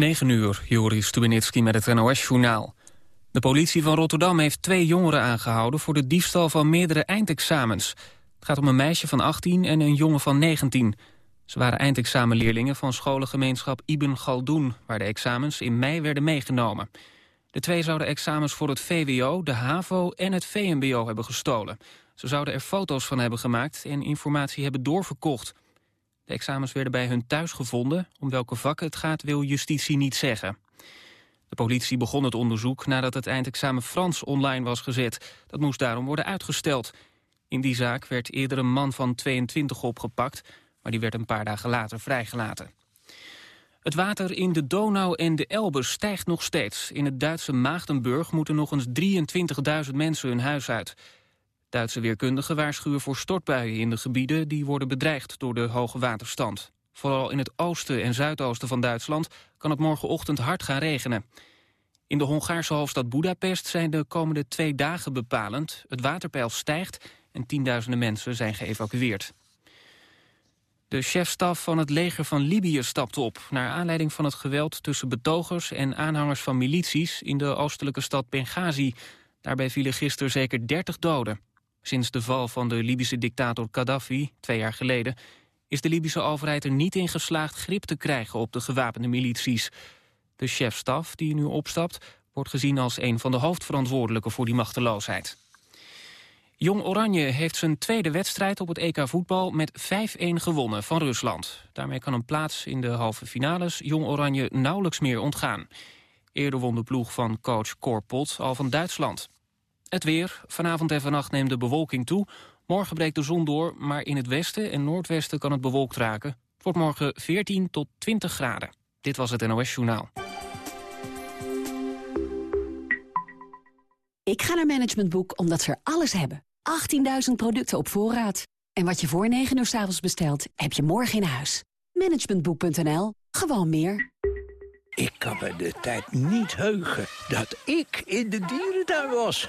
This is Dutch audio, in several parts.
9 uur, Joris Stubenitski met het NOS-journaal. De politie van Rotterdam heeft twee jongeren aangehouden... voor de diefstal van meerdere eindexamens. Het gaat om een meisje van 18 en een jongen van 19. Ze waren eindexamenleerlingen van scholengemeenschap Ibn Galdoen... waar de examens in mei werden meegenomen. De twee zouden examens voor het VWO, de HAVO en het VMBO hebben gestolen. Ze zouden er foto's van hebben gemaakt en informatie hebben doorverkocht... De examens werden bij hun thuis gevonden. Om welke vakken het gaat wil justitie niet zeggen. De politie begon het onderzoek nadat het eindexamen Frans online was gezet. Dat moest daarom worden uitgesteld. In die zaak werd eerder een man van 22 opgepakt... maar die werd een paar dagen later vrijgelaten. Het water in de Donau en de Elbe stijgt nog steeds. In het Duitse Maagdenburg moeten nog eens 23.000 mensen hun huis uit. Duitse weerkundigen waarschuwen voor stortbuien in de gebieden... die worden bedreigd door de hoge waterstand. Vooral in het oosten en zuidoosten van Duitsland... kan het morgenochtend hard gaan regenen. In de Hongaarse hoofdstad Budapest zijn de komende twee dagen bepalend. Het waterpeil stijgt en tienduizenden mensen zijn geëvacueerd. De chefstaf van het leger van Libië stapt op... naar aanleiding van het geweld tussen betogers en aanhangers van milities... in de oostelijke stad Benghazi. Daarbij vielen gisteren zeker 30 doden. Sinds de val van de Libische dictator Gaddafi, twee jaar geleden... is de Libische overheid er niet in geslaagd grip te krijgen op de gewapende milities. De chefstaf die nu opstapt wordt gezien als een van de hoofdverantwoordelijken voor die machteloosheid. Jong Oranje heeft zijn tweede wedstrijd op het EK voetbal met 5-1 gewonnen van Rusland. Daarmee kan een plaats in de halve finales Jong Oranje nauwelijks meer ontgaan. Eerder won de ploeg van coach Korpot al van Duitsland. Het weer. Vanavond en vannacht neemt de bewolking toe. Morgen breekt de zon door, maar in het westen en noordwesten kan het bewolkt raken. Het wordt morgen 14 tot 20 graden. Dit was het NOS Journaal. Ik ga naar Management Boek omdat ze er alles hebben. 18.000 producten op voorraad. En wat je voor 9 uur s avonds bestelt, heb je morgen in huis. Managementboek.nl. Gewoon meer. Ik kan me de tijd niet heugen dat ik in de dierentuin was.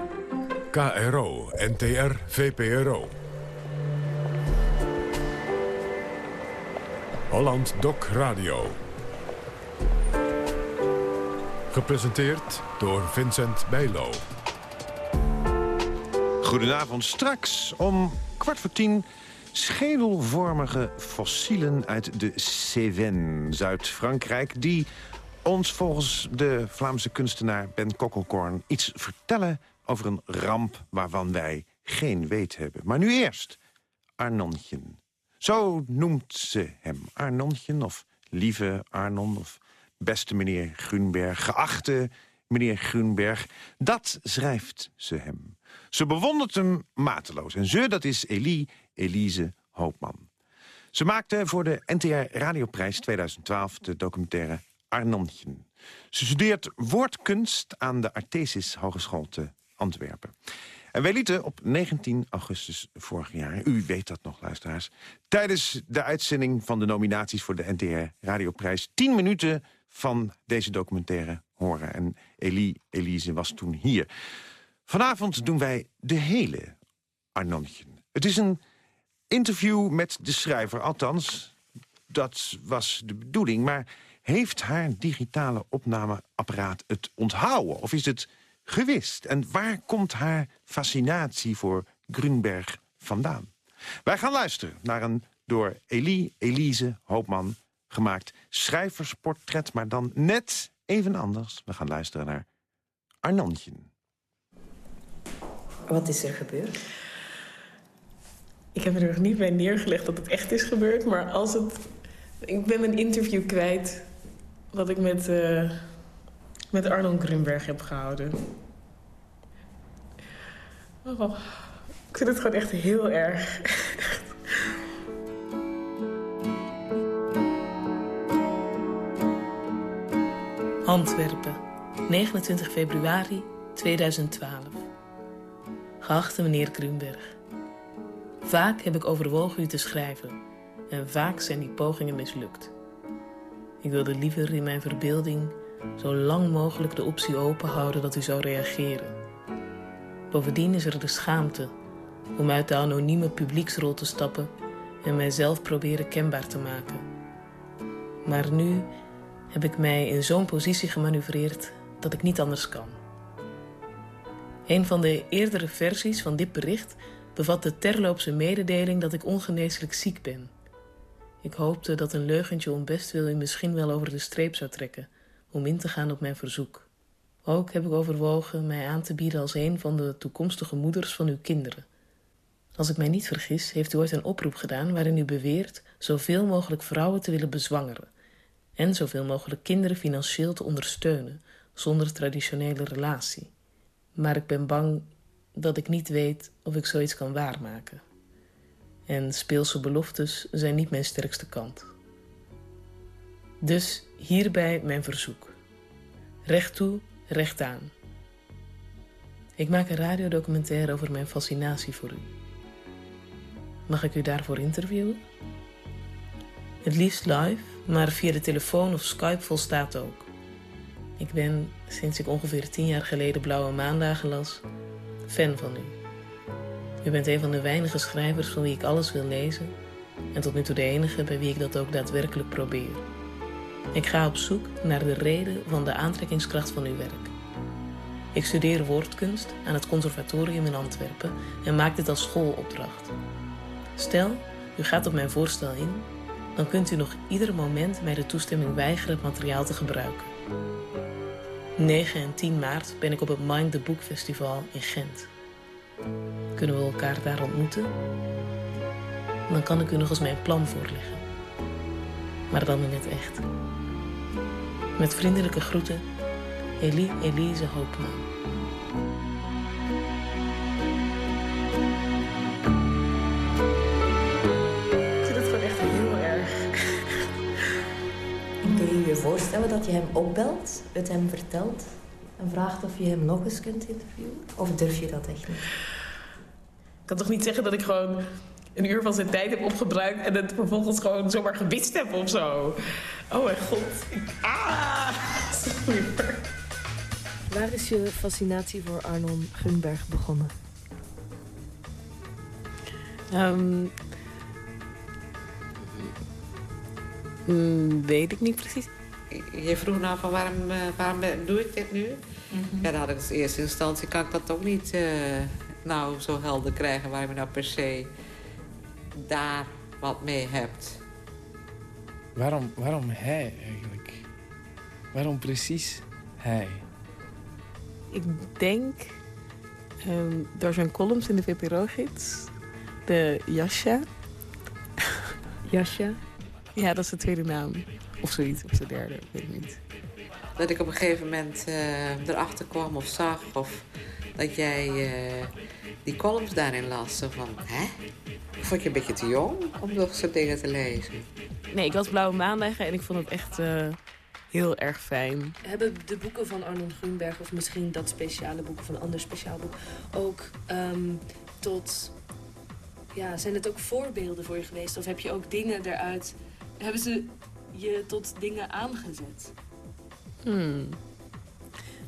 KRO, NTR, VPRO. Holland Doc Radio. Gepresenteerd door Vincent Bijlo. Goedenavond. Straks om kwart voor tien... schedelvormige fossielen uit de Cévennes, Zuid-Frankrijk... die ons volgens de Vlaamse kunstenaar Ben Kokkelkorn... iets vertellen over een ramp waarvan wij geen weet hebben. Maar nu eerst Arnontjen. Zo noemt ze hem. Arnontjen of lieve Arnon of beste meneer Grunberg. Geachte meneer Grunberg. Dat schrijft ze hem. Ze bewondert hem mateloos. En ze, dat is Elie Elise Hoopman. Ze maakte voor de NTR Radioprijs 2012 de documentaire Arnontjen. Ze studeert woordkunst aan de Artesis Hogeschool te Antwerpen. En wij lieten op 19 augustus vorig jaar, u weet dat nog luisteraars... tijdens de uitzending van de nominaties voor de NTR Radioprijs... 10 minuten van deze documentaire horen. En Elie Elise was toen hier. Vanavond doen wij de hele Arnontje. Het is een interview met de schrijver, althans, dat was de bedoeling... maar heeft haar digitale opnameapparaat het onthouden? Of is het gewist? En waar komt haar fascinatie voor Grunberg vandaan? Wij gaan luisteren naar een door Elie Elise Hoopman gemaakt schrijversportret... maar dan net even anders. We gaan luisteren naar Arnantje. Wat is er gebeurd? Ik heb er nog niet bij neergelegd dat het echt is gebeurd, maar als het... Ik ben mijn interview kwijt wat ik met, uh, met Arnon Grunberg heb gehouden. Oh, ik vind het gewoon echt heel erg. Antwerpen, 29 februari 2012. Geachte meneer Grunberg. Vaak heb ik overwogen u te schrijven en vaak zijn die pogingen mislukt. Ik wilde liever in mijn verbeelding zo lang mogelijk de optie open houden dat u zou reageren. Bovendien is er de schaamte om uit de anonieme publieksrol te stappen en mijzelf proberen kenbaar te maken. Maar nu heb ik mij in zo'n positie gemanoeuvreerd dat ik niet anders kan. Een van de eerdere versies van dit bericht bevat de terloopse mededeling dat ik ongeneeslijk ziek ben. Ik hoopte dat een leugentje om bestwil u misschien wel over de streep zou trekken om in te gaan op mijn verzoek. Ook heb ik overwogen mij aan te bieden als een van de toekomstige moeders van uw kinderen. Als ik mij niet vergis, heeft u ooit een oproep gedaan waarin u beweert zoveel mogelijk vrouwen te willen bezwangeren en zoveel mogelijk kinderen financieel te ondersteunen zonder traditionele relatie. Maar ik ben bang dat ik niet weet of ik zoiets kan waarmaken. En speelse beloftes zijn niet mijn sterkste kant. Dus hierbij mijn verzoek. Recht toe, recht aan. Ik maak een radiodocumentaire over mijn fascinatie voor u. Mag ik u daarvoor interviewen? Het liefst live, maar via de telefoon of Skype volstaat ook. Ik ben, sinds ik ongeveer tien jaar geleden Blauwe Maandagen las, fan van u. U bent een van de weinige schrijvers van wie ik alles wil lezen en tot nu toe de enige bij wie ik dat ook daadwerkelijk probeer. Ik ga op zoek naar de reden van de aantrekkingskracht van uw werk. Ik studeer woordkunst aan het conservatorium in Antwerpen en maak dit als schoolopdracht. Stel, u gaat op mijn voorstel in, dan kunt u nog ieder moment mij de toestemming weigeren het materiaal te gebruiken. 9 en 10 maart ben ik op het Mind the Book Festival in Gent. Kunnen we elkaar daar ontmoeten? Dan kan ik u nog eens mijn plan voorleggen. Maar dan in het echt. Met vriendelijke groeten, Elie Elise Hoopman. Ik vind het gewoon echt heel erg. Kun je je voorstellen dat je hem opbelt, het hem vertelt en vraagt of je hem nog eens kunt interviewen? Of durf je dat echt niet? Ik kan toch niet zeggen dat ik gewoon een uur van zijn tijd heb opgebruikt en het vervolgens gewoon zomaar gewist heb of zo. Oh mijn god. Ik, ah, sorry. Waar is je fascinatie voor Arnon Gunberg begonnen? Ehm, mm, weet ik niet precies. Je vroeg nou van waarom, eh, waarom doe ik dit nu? Ja, dan had ik als eerste instantie kan ik dat ook niet eh, nou zo helder krijgen waarom je nou per se daar wat mee hebt. Waarom, waarom hij eigenlijk? Waarom precies hij? Ik denk ehm, door zijn columns in de VPRO-gids, de Jasja. Jasja? Ja, dat is de tweede naam. Of zoiets, of de derde, weet ik niet. Dat ik op een gegeven moment eh, erachter kwam of zag of dat jij eh, die columns daarin las. Zo van, hè? Vond je een beetje te jong om nog zo'n dingen te lezen? Nee, ik was Blauwe Maandagen en ik vond het echt eh, heel erg fijn. Hebben de boeken van Arnon Grunberg, of misschien dat speciale boek of een ander speciaal boek, ook ehm, tot. Ja, zijn het ook voorbeelden voor je geweest? Of heb je ook dingen eruit. Hebben ze je tot dingen aangezet? Hmm.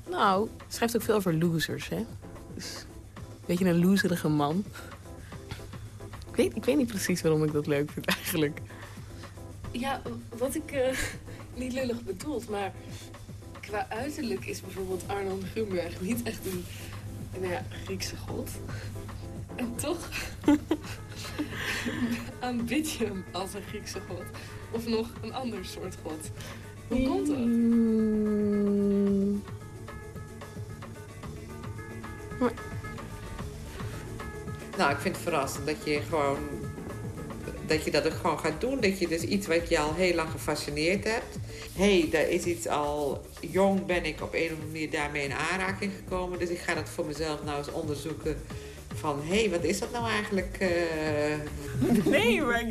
Nou, schrijft ook veel over losers, hè? Dus een beetje een loserige man. Ik weet, ik weet niet precies waarom ik dat leuk vind eigenlijk. Ja, wat ik eh, niet lullig bedoeld, maar qua uiterlijk is bijvoorbeeld Arnon Grunberg niet echt een nou ja, Griekse god. En toch aanbid je hem als een Griekse god. Of nog een ander soort god. Hoe komt dat? Nou, ik vind het verrassend dat je gewoon... Dat je dat ook gewoon gaat doen. Dat je dus iets wat je al heel lang gefascineerd hebt. Hé, hey, daar is iets al... Jong ben ik op een of andere manier daarmee in aanraking gekomen. Dus ik ga dat voor mezelf nou eens onderzoeken. Van, hé, hey, wat is dat nou eigenlijk? eh? Nee, maar...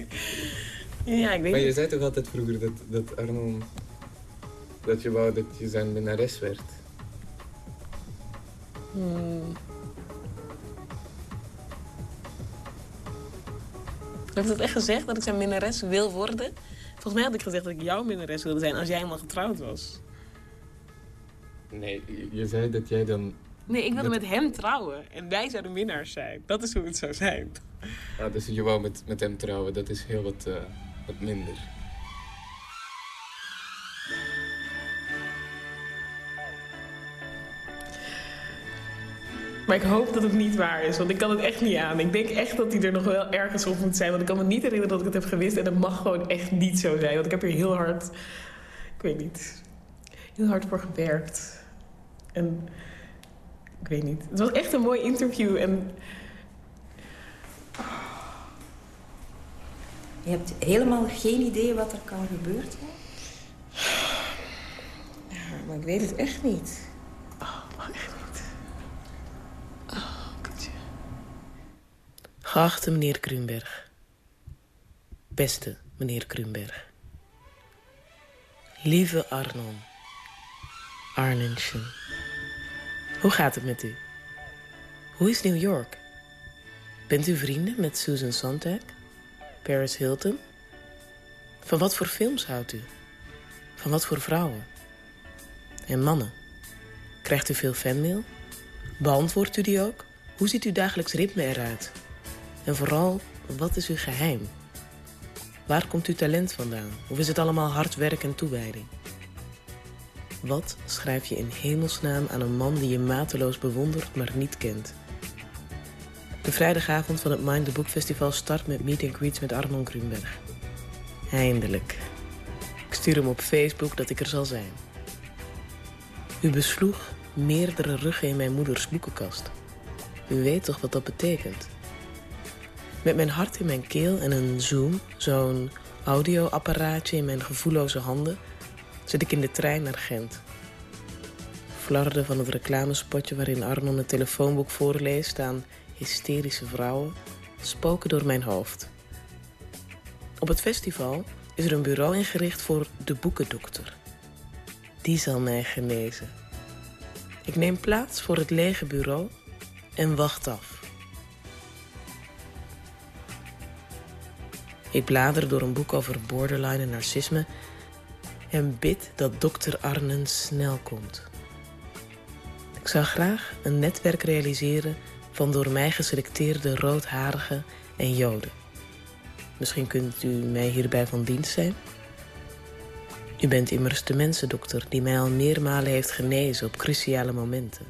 Ja, ik weet Maar je niet. zei toch altijd vroeger dat, dat Arnon dat je wou dat je zijn minnares werd? Hmm. Heb ik dat echt gezegd, dat ik zijn minnares wil worden? Volgens mij had ik gezegd dat ik jouw minnares wilde zijn als jij helemaal getrouwd was. Nee, je- je zei dat jij dan... Nee, ik wilde met hem trouwen en wij zouden minnaars zijn. Dat is hoe het zou zijn. Ah, dus je wou met, met hem trouwen, dat is heel wat, eh, wat minder. Maar ik hoop dat het niet waar is, want ik kan het echt niet aan. Ik denk echt dat hij er nog wel ergens op moet zijn. Want ik kan me niet herinneren dat ik het heb gewist. En dat mag gewoon echt niet zo zijn. Want ik heb hier heel hard, ik weet niet, heel hard voor gewerkt. En ik weet niet. Het was echt een mooi interview. En Je hebt helemaal geen idee wat er kan gebeurd zijn? Ja, maar ik weet het echt niet. Oh, echt niet. Oh, kutje. Geachte meneer Kruenberg. Beste meneer Kruenberg. Lieve Arnon. Arnenschen. Hoe gaat het met u? Hoe is New York? Bent u vrienden met Susan Sontag? Paris Hilton? Van wat voor films houdt u? Van wat voor vrouwen? En mannen? Krijgt u veel fanmail? Beantwoordt u die ook? Hoe ziet uw dagelijks ritme eruit? En vooral, wat is uw geheim? Waar komt uw talent vandaan? Of is het allemaal hard werk en toewijding? Wat schrijf je in hemelsnaam aan een man die je mateloos bewondert, maar niet kent? De vrijdagavond van het Mind the Book Festival start met meet and greets met Arnon Grunberg. Eindelijk. Ik stuur hem op Facebook dat ik er zal zijn. U besloeg meerdere ruggen in mijn moeders boekenkast. U weet toch wat dat betekent? Met mijn hart in mijn keel en een zoom, zo'n audioapparaatje in mijn gevoelloze handen, zit ik in de trein naar Gent. Flarden van het reclamespotje waarin Arnon het telefoonboek voorleest staan hysterische vrouwen spoken door mijn hoofd. Op het festival is er een bureau ingericht voor de boekendokter. Die zal mij genezen. Ik neem plaats voor het lege bureau en wacht af. Ik blader door een boek over borderline en narcisme en bid dat dokter Arnen snel komt. Ik zou graag een netwerk realiseren van door mij geselecteerde roodharigen en joden. Misschien kunt u mij hierbij van dienst zijn? U bent immers de mensendokter die mij al meermalen heeft genezen op cruciale momenten.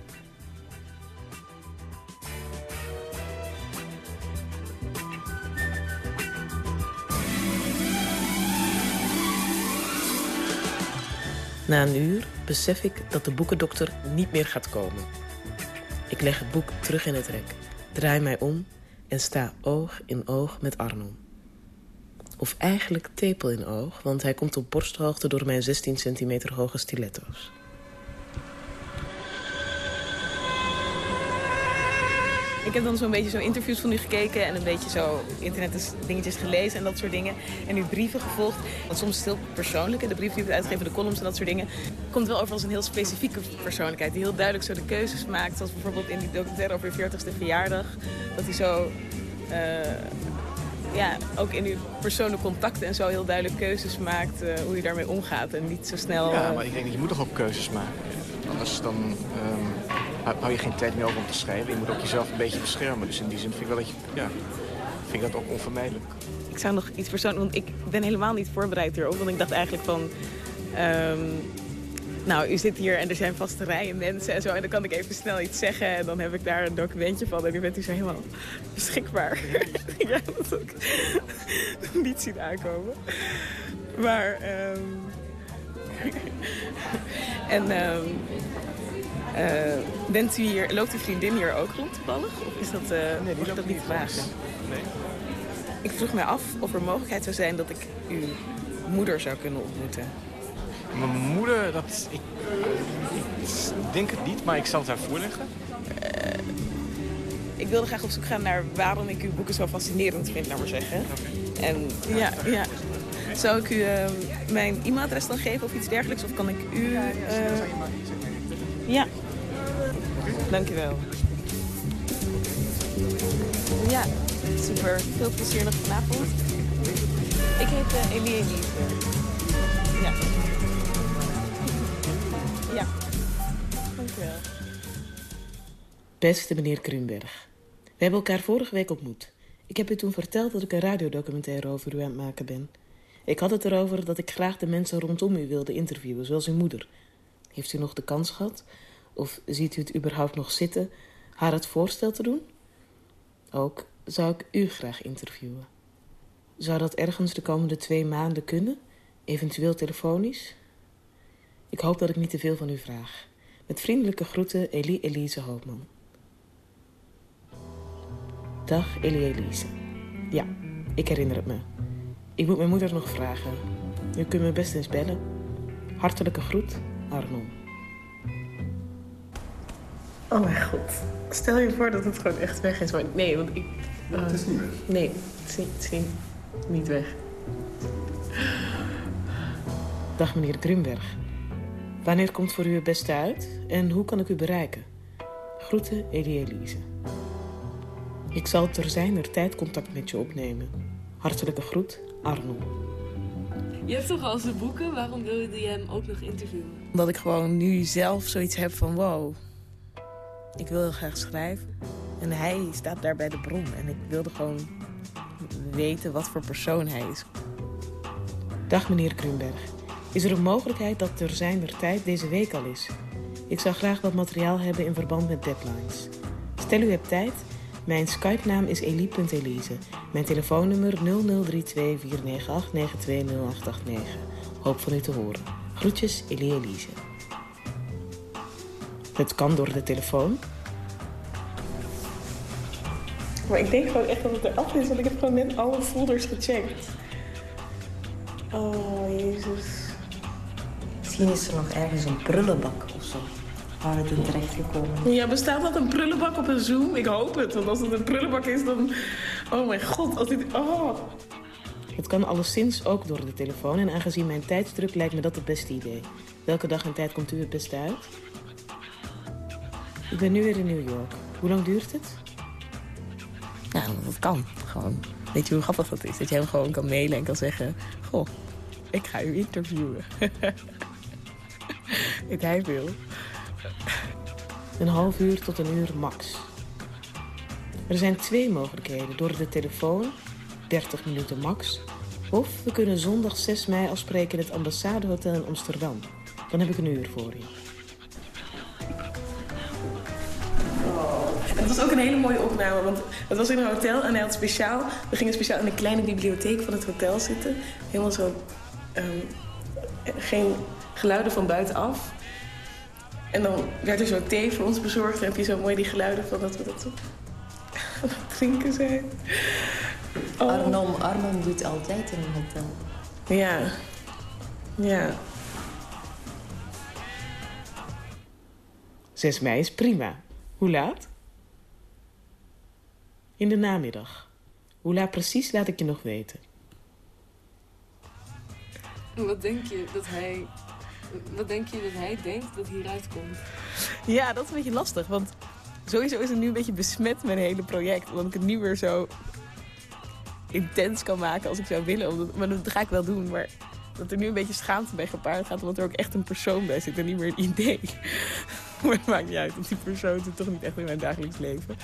Na een uur besef ik dat de boekendokter niet meer gaat komen. Ik leg het boek terug in het rek, draai mij om en sta oog in oog met Arnon. Of eigenlijk tepel in oog, want hij komt op borsthoogte door mijn 16 centimeter hoge stiletto's. Ik heb dan zo'n beetje zo interviews van u gekeken en een beetje zo internet dingetjes gelezen en dat soort dingen. En uw brieven gevolgd. Want soms is het heel persoonlijk. De brieven die we uitgeven, de columns en dat soort dingen. Komt wel over als een heel specifieke persoonlijkheid. Die heel duidelijk zo de keuzes maakt. Zoals bijvoorbeeld in die documentaire over uw 40ste verjaardag. Dat hij zo, eh, ja, ook in uw persoonlijke contacten en zo heel duidelijk keuzes maakt. eh, hoe je daarmee omgaat. En niet zo snel... Ja, eh, maar ik denk dat je moet toch ook keuzes maken. Anders dan ehm, hou- je geen tijd meer over om te schrijven. Je moet ook jezelf een beetje beschermen. Dus in die zin vind ik wel dat je, ja, vind ik dat ook onvermijdelijk. Ik zou nog iets persoonlijks... Want ik ben helemaal niet voorbereid hierop. Want ik dacht eigenlijk van... ehm, nou, u zit hier en er zijn vaste rijen mensen en zo. En dan kan ik even snel iets zeggen. En dan heb ik daar een documentje van. En nu bent u zo helemaal beschikbaar. ja, dat ik niet zien aankomen. Maar... ehm, en... ehm, eh, bent u hier, loopt uw vriendin hier ook rond toevallig? Of is dat, eh nee, dat niet vragen? Nee. Ik vroeg mij af of er mogelijkheid zou zijn dat ik uw moeder zou kunnen ontmoeten. Mijn moeder, dat, ik, ik denk het niet, maar ik zal het haar voorleggen. Ik wilde graag op zoek gaan naar waarom ik uw boeken zo fascinerend vind, laat maar zeggen. En ja, ja. Zou ik u uh, mijn e-mailadres dan geven of iets dergelijks? Of kan ik u... Uh... Ja. Dank u wel. Ja, super. Veel plezier nog vanavond. Ik heet uh, Elie Elise. Ja. Ja. Dank u wel. Beste meneer Kruenberg. We hebben elkaar vorige week ontmoet. Ik heb u toen verteld dat ik een radiodocumentaire over u aan het maken ben. Ik had het erover dat ik graag de mensen rondom u wilde interviewen, zoals uw moeder. Heeft u nog de kans gehad? Of ziet u het überhaupt nog zitten haar het voorstel te doen? Ook zou ik u graag interviewen. Zou dat ergens de komende twee maanden kunnen? Eventueel telefonisch? Ik hoop dat ik niet te veel van u vraag. Met vriendelijke groeten, Elie Elise Hoopman. Dag, Elie Elise. Ja, ik herinner het me. Ik moet mijn moeder nog vragen. U kunt me best eens bellen. Hartelijke groet, Arnon. Oh mijn god. Stel je voor dat het gewoon echt weg is. Maar nee, want ik... Uh, het is niet weg. Nee, het is, niet, het is niet, niet weg. Dag meneer Grunberg. Wanneer komt voor u het beste uit en hoe kan ik u bereiken? Groeten, Elie Elise. Ik zal ter zijner tijd contact met je opnemen. Hartelijke groet, Arno. Je hebt toch al zijn boeken? Waarom wil je hem ook nog interviewen? Omdat ik gewoon nu zelf zoiets heb van wow. Ik wil heel graag schrijven. En hij staat daar bij de bron. En ik wilde gewoon weten wat voor persoon hij is. Dag meneer Grunberg. Is er een mogelijkheid dat ter zijner tijd deze week al is? Ik zou graag wat materiaal hebben in verband met deadlines. Stel u hebt tijd. Mijn Skype-naam is elie.elise. Mijn telefoonnummer 0032 Hoop van u te horen. Groetjes, Elie Elise. Het kan door de telefoon. Maar ik denk gewoon echt dat het eraf is, want ik heb gewoon net alle folders gecheckt. Oh, jezus. Misschien is er nog ergens een prullenbak of zo. Waar in terecht gekomen. Ja, bestaat dat een prullenbak op een Zoom? Ik hoop het, want als het een prullenbak is, dan... Oh mijn god, als dit... Oh. Het kan alleszins ook door de telefoon en aangezien mijn tijdsdruk lijkt me dat het beste idee. Welke dag en tijd komt u het beste uit? Ik ben nu weer in New York. Hoe lang duurt het? Nou, dat kan. Gewoon. Weet je hoe grappig dat is? Dat je hem gewoon kan mailen en kan zeggen... Goh, ik ga u interviewen. Wat hij wil. Een half uur tot een uur max. Er zijn twee mogelijkheden. Door de telefoon, 30 minuten max. Of we kunnen zondag 6 mei afspreken in het ambassadehotel in Amsterdam. Dan heb ik een uur voor je. Het was ook een hele mooie opname, want het was in een hotel en hij had speciaal... We gingen speciaal in de kleine bibliotheek van het hotel zitten. Helemaal zo... Um, geen geluiden van buitenaf. En dan werd er zo thee voor ons bezorgd. En heb je zo mooi die geluiden van dat we dat aan het drinken zijn. Oh. Arnon, Arnon doet altijd in een hotel. Ja. Ja. 6 mei is prima. Hoe laat? In de namiddag. Hoe laat precies laat ik je nog weten. Wat denk je dat hij... Wat denk je dat hij denkt dat hieruit komt? Ja, dat is een beetje lastig. Want sowieso is het nu een beetje besmet mijn hele project. Omdat ik het niet meer zo intens kan maken als ik zou willen. Omdat, maar dat ga ik wel doen. Maar dat er nu een beetje schaamte bij gepaard gaat. Omdat er ook echt een persoon bij zit en niet meer een idee. maar het maakt niet uit, want die persoon zit toch niet echt in mijn dagelijks leven.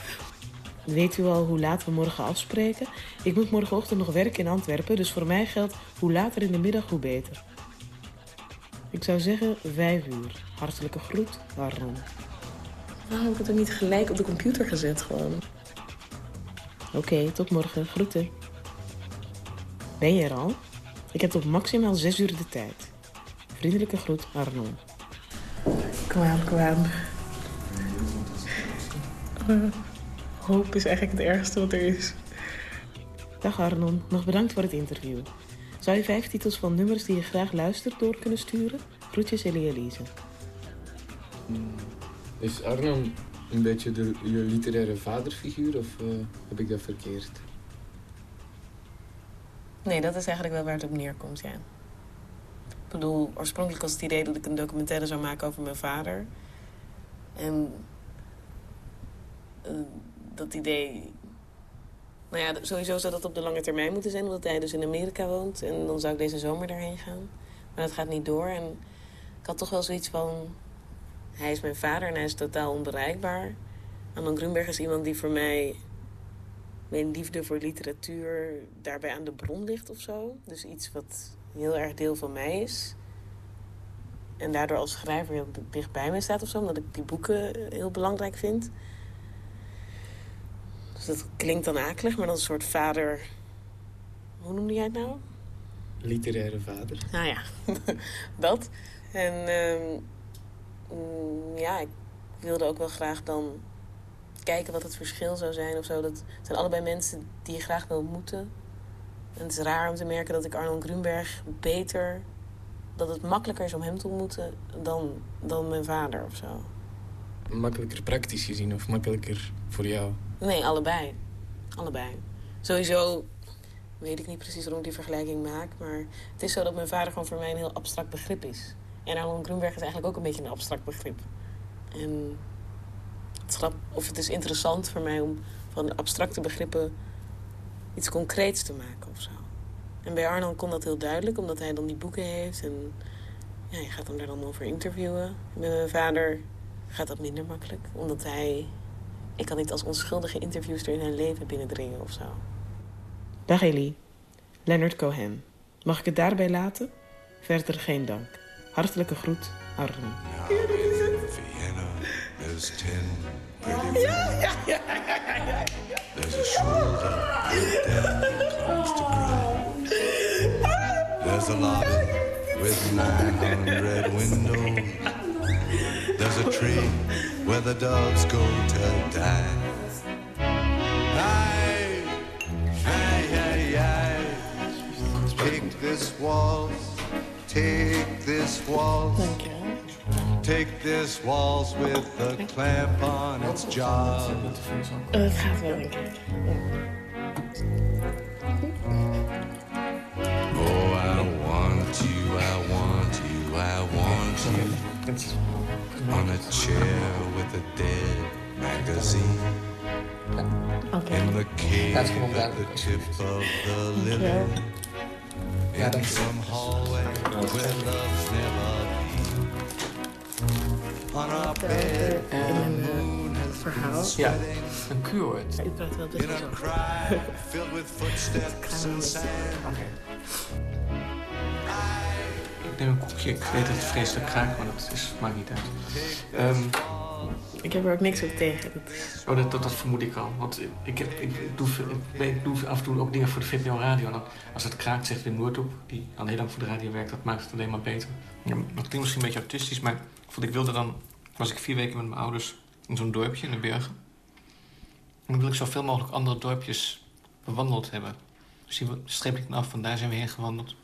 Weet u al hoe laat we morgen afspreken? Ik moet morgenochtend nog werken in Antwerpen, dus voor mij geldt hoe later in de middag, hoe beter. Ik zou zeggen vijf uur. Hartelijke groet, Arnon. Waarom heb ik het er niet gelijk op de computer gezet gewoon? Oké, tot morgen. Groeten. Ben je er al? Ik heb tot maximaal zes uur de tijd. Vriendelijke groet, Arnon. Kom aan, kom aan. Uh, hoop is eigenlijk het ergste wat er is. Dag Arnon, nog bedankt voor het interview. Zou je vijf titels van nummers die je graag luistert door kunnen sturen? Groetjes, Elie Elise. Is Arnon een beetje de, je literaire vaderfiguur of uh, heb ik dat verkeerd? Nee, dat is eigenlijk wel waar het op neerkomt, ja. Ik bedoel, oorspronkelijk was het idee dat ik een documentaire zou maken over mijn vader. En uh, dat idee... Nou ja, sowieso zou dat op de lange termijn moeten zijn... omdat hij dus in Amerika woont. En dan zou ik deze zomer daarheen gaan. Maar dat gaat niet door. En ik had toch wel zoiets van... Hij is mijn vader en hij is totaal onbereikbaar. Anon Grunberg is iemand die voor mij... mijn liefde voor literatuur daarbij aan de bron ligt of zo. Dus iets wat heel erg deel van mij is. En daardoor als schrijver heel dicht bij me staat of zo. Omdat ik die boeken heel belangrijk vind. Dat klinkt dan akelig, maar dan een soort vader... Hoe noemde jij het nou? Literaire vader. Nou ja, dat. En uh, ja, ik wilde ook wel graag dan kijken wat het verschil zou zijn of zo. Dat zijn allebei mensen die je graag wil ontmoeten. En het is raar om te merken dat ik Arnold Grunberg beter... dat het makkelijker is om hem te ontmoeten dan, dan mijn vader of zo. Makkelijker praktisch gezien of makkelijker voor jou? Nee, allebei. Allebei. Sowieso weet ik niet precies waarom ik die vergelijking maak... maar het is zo dat mijn vader gewoon voor mij een heel abstract begrip is. En Arnold Grunberg is eigenlijk ook een beetje een abstract begrip. En het, grap, of het is interessant voor mij om van abstracte begrippen iets concreets te maken of zo. En bij Arnold kon dat heel duidelijk, omdat hij dan die boeken heeft. En ja, je gaat hem daar dan over interviewen. En bij mijn vader gaat dat minder makkelijk, omdat hij... Ik kan niet als onschuldige interviewster in zijn leven binnendringen of zo. Dag Elie. Leonard Cohen. Mag ik het daarbij laten? Verder geen dank. Hartelijke groet, Arno. Pretty ja, ja, ja, There's a shoulder that then comes to grind. There's a lobby with 900 windows. There's a tree where the doves go to die. Hey, hey, hey, hey. Take this waltz, take this waltz. Take this waltz with a clamp on its jaw. Het gaat wel een. Oh, I want you, I want you, I want you. On a chair with a dead magazine. In the cave at the tip of the lily. In some hallway where love's never been. On our bed, in een verhaal. Ja, een kuurwoord. U praat wel in a cry filled with footsteps and sand. Ik neem een koekje. Ik weet dat het vreselijk kraakt, maar dat is, maakt niet uit. Ehm, Ik heb er ook niks op tegen. Dat is- oh, dat, dat, dat vermoed ik al. Want ik, heb, ik, doe, ik, ik doe af en toe ook dingen voor de VPRO Radio. Dan, als het kraakt, zegt Wim Noordhoek, die al heel lang voor de radio werkt, dat maakt het alleen maar beter. Ja, dat klinkt misschien een beetje autistisch, maar vond ik wilde dan... was ik vier weken met mijn ouders in zo'n dorpje in de bergen. En dan wil ik zoveel mogelijk andere dorpjes bewandeld hebben. Dus die streep ik dan af, van daar zijn we heen gewandeld.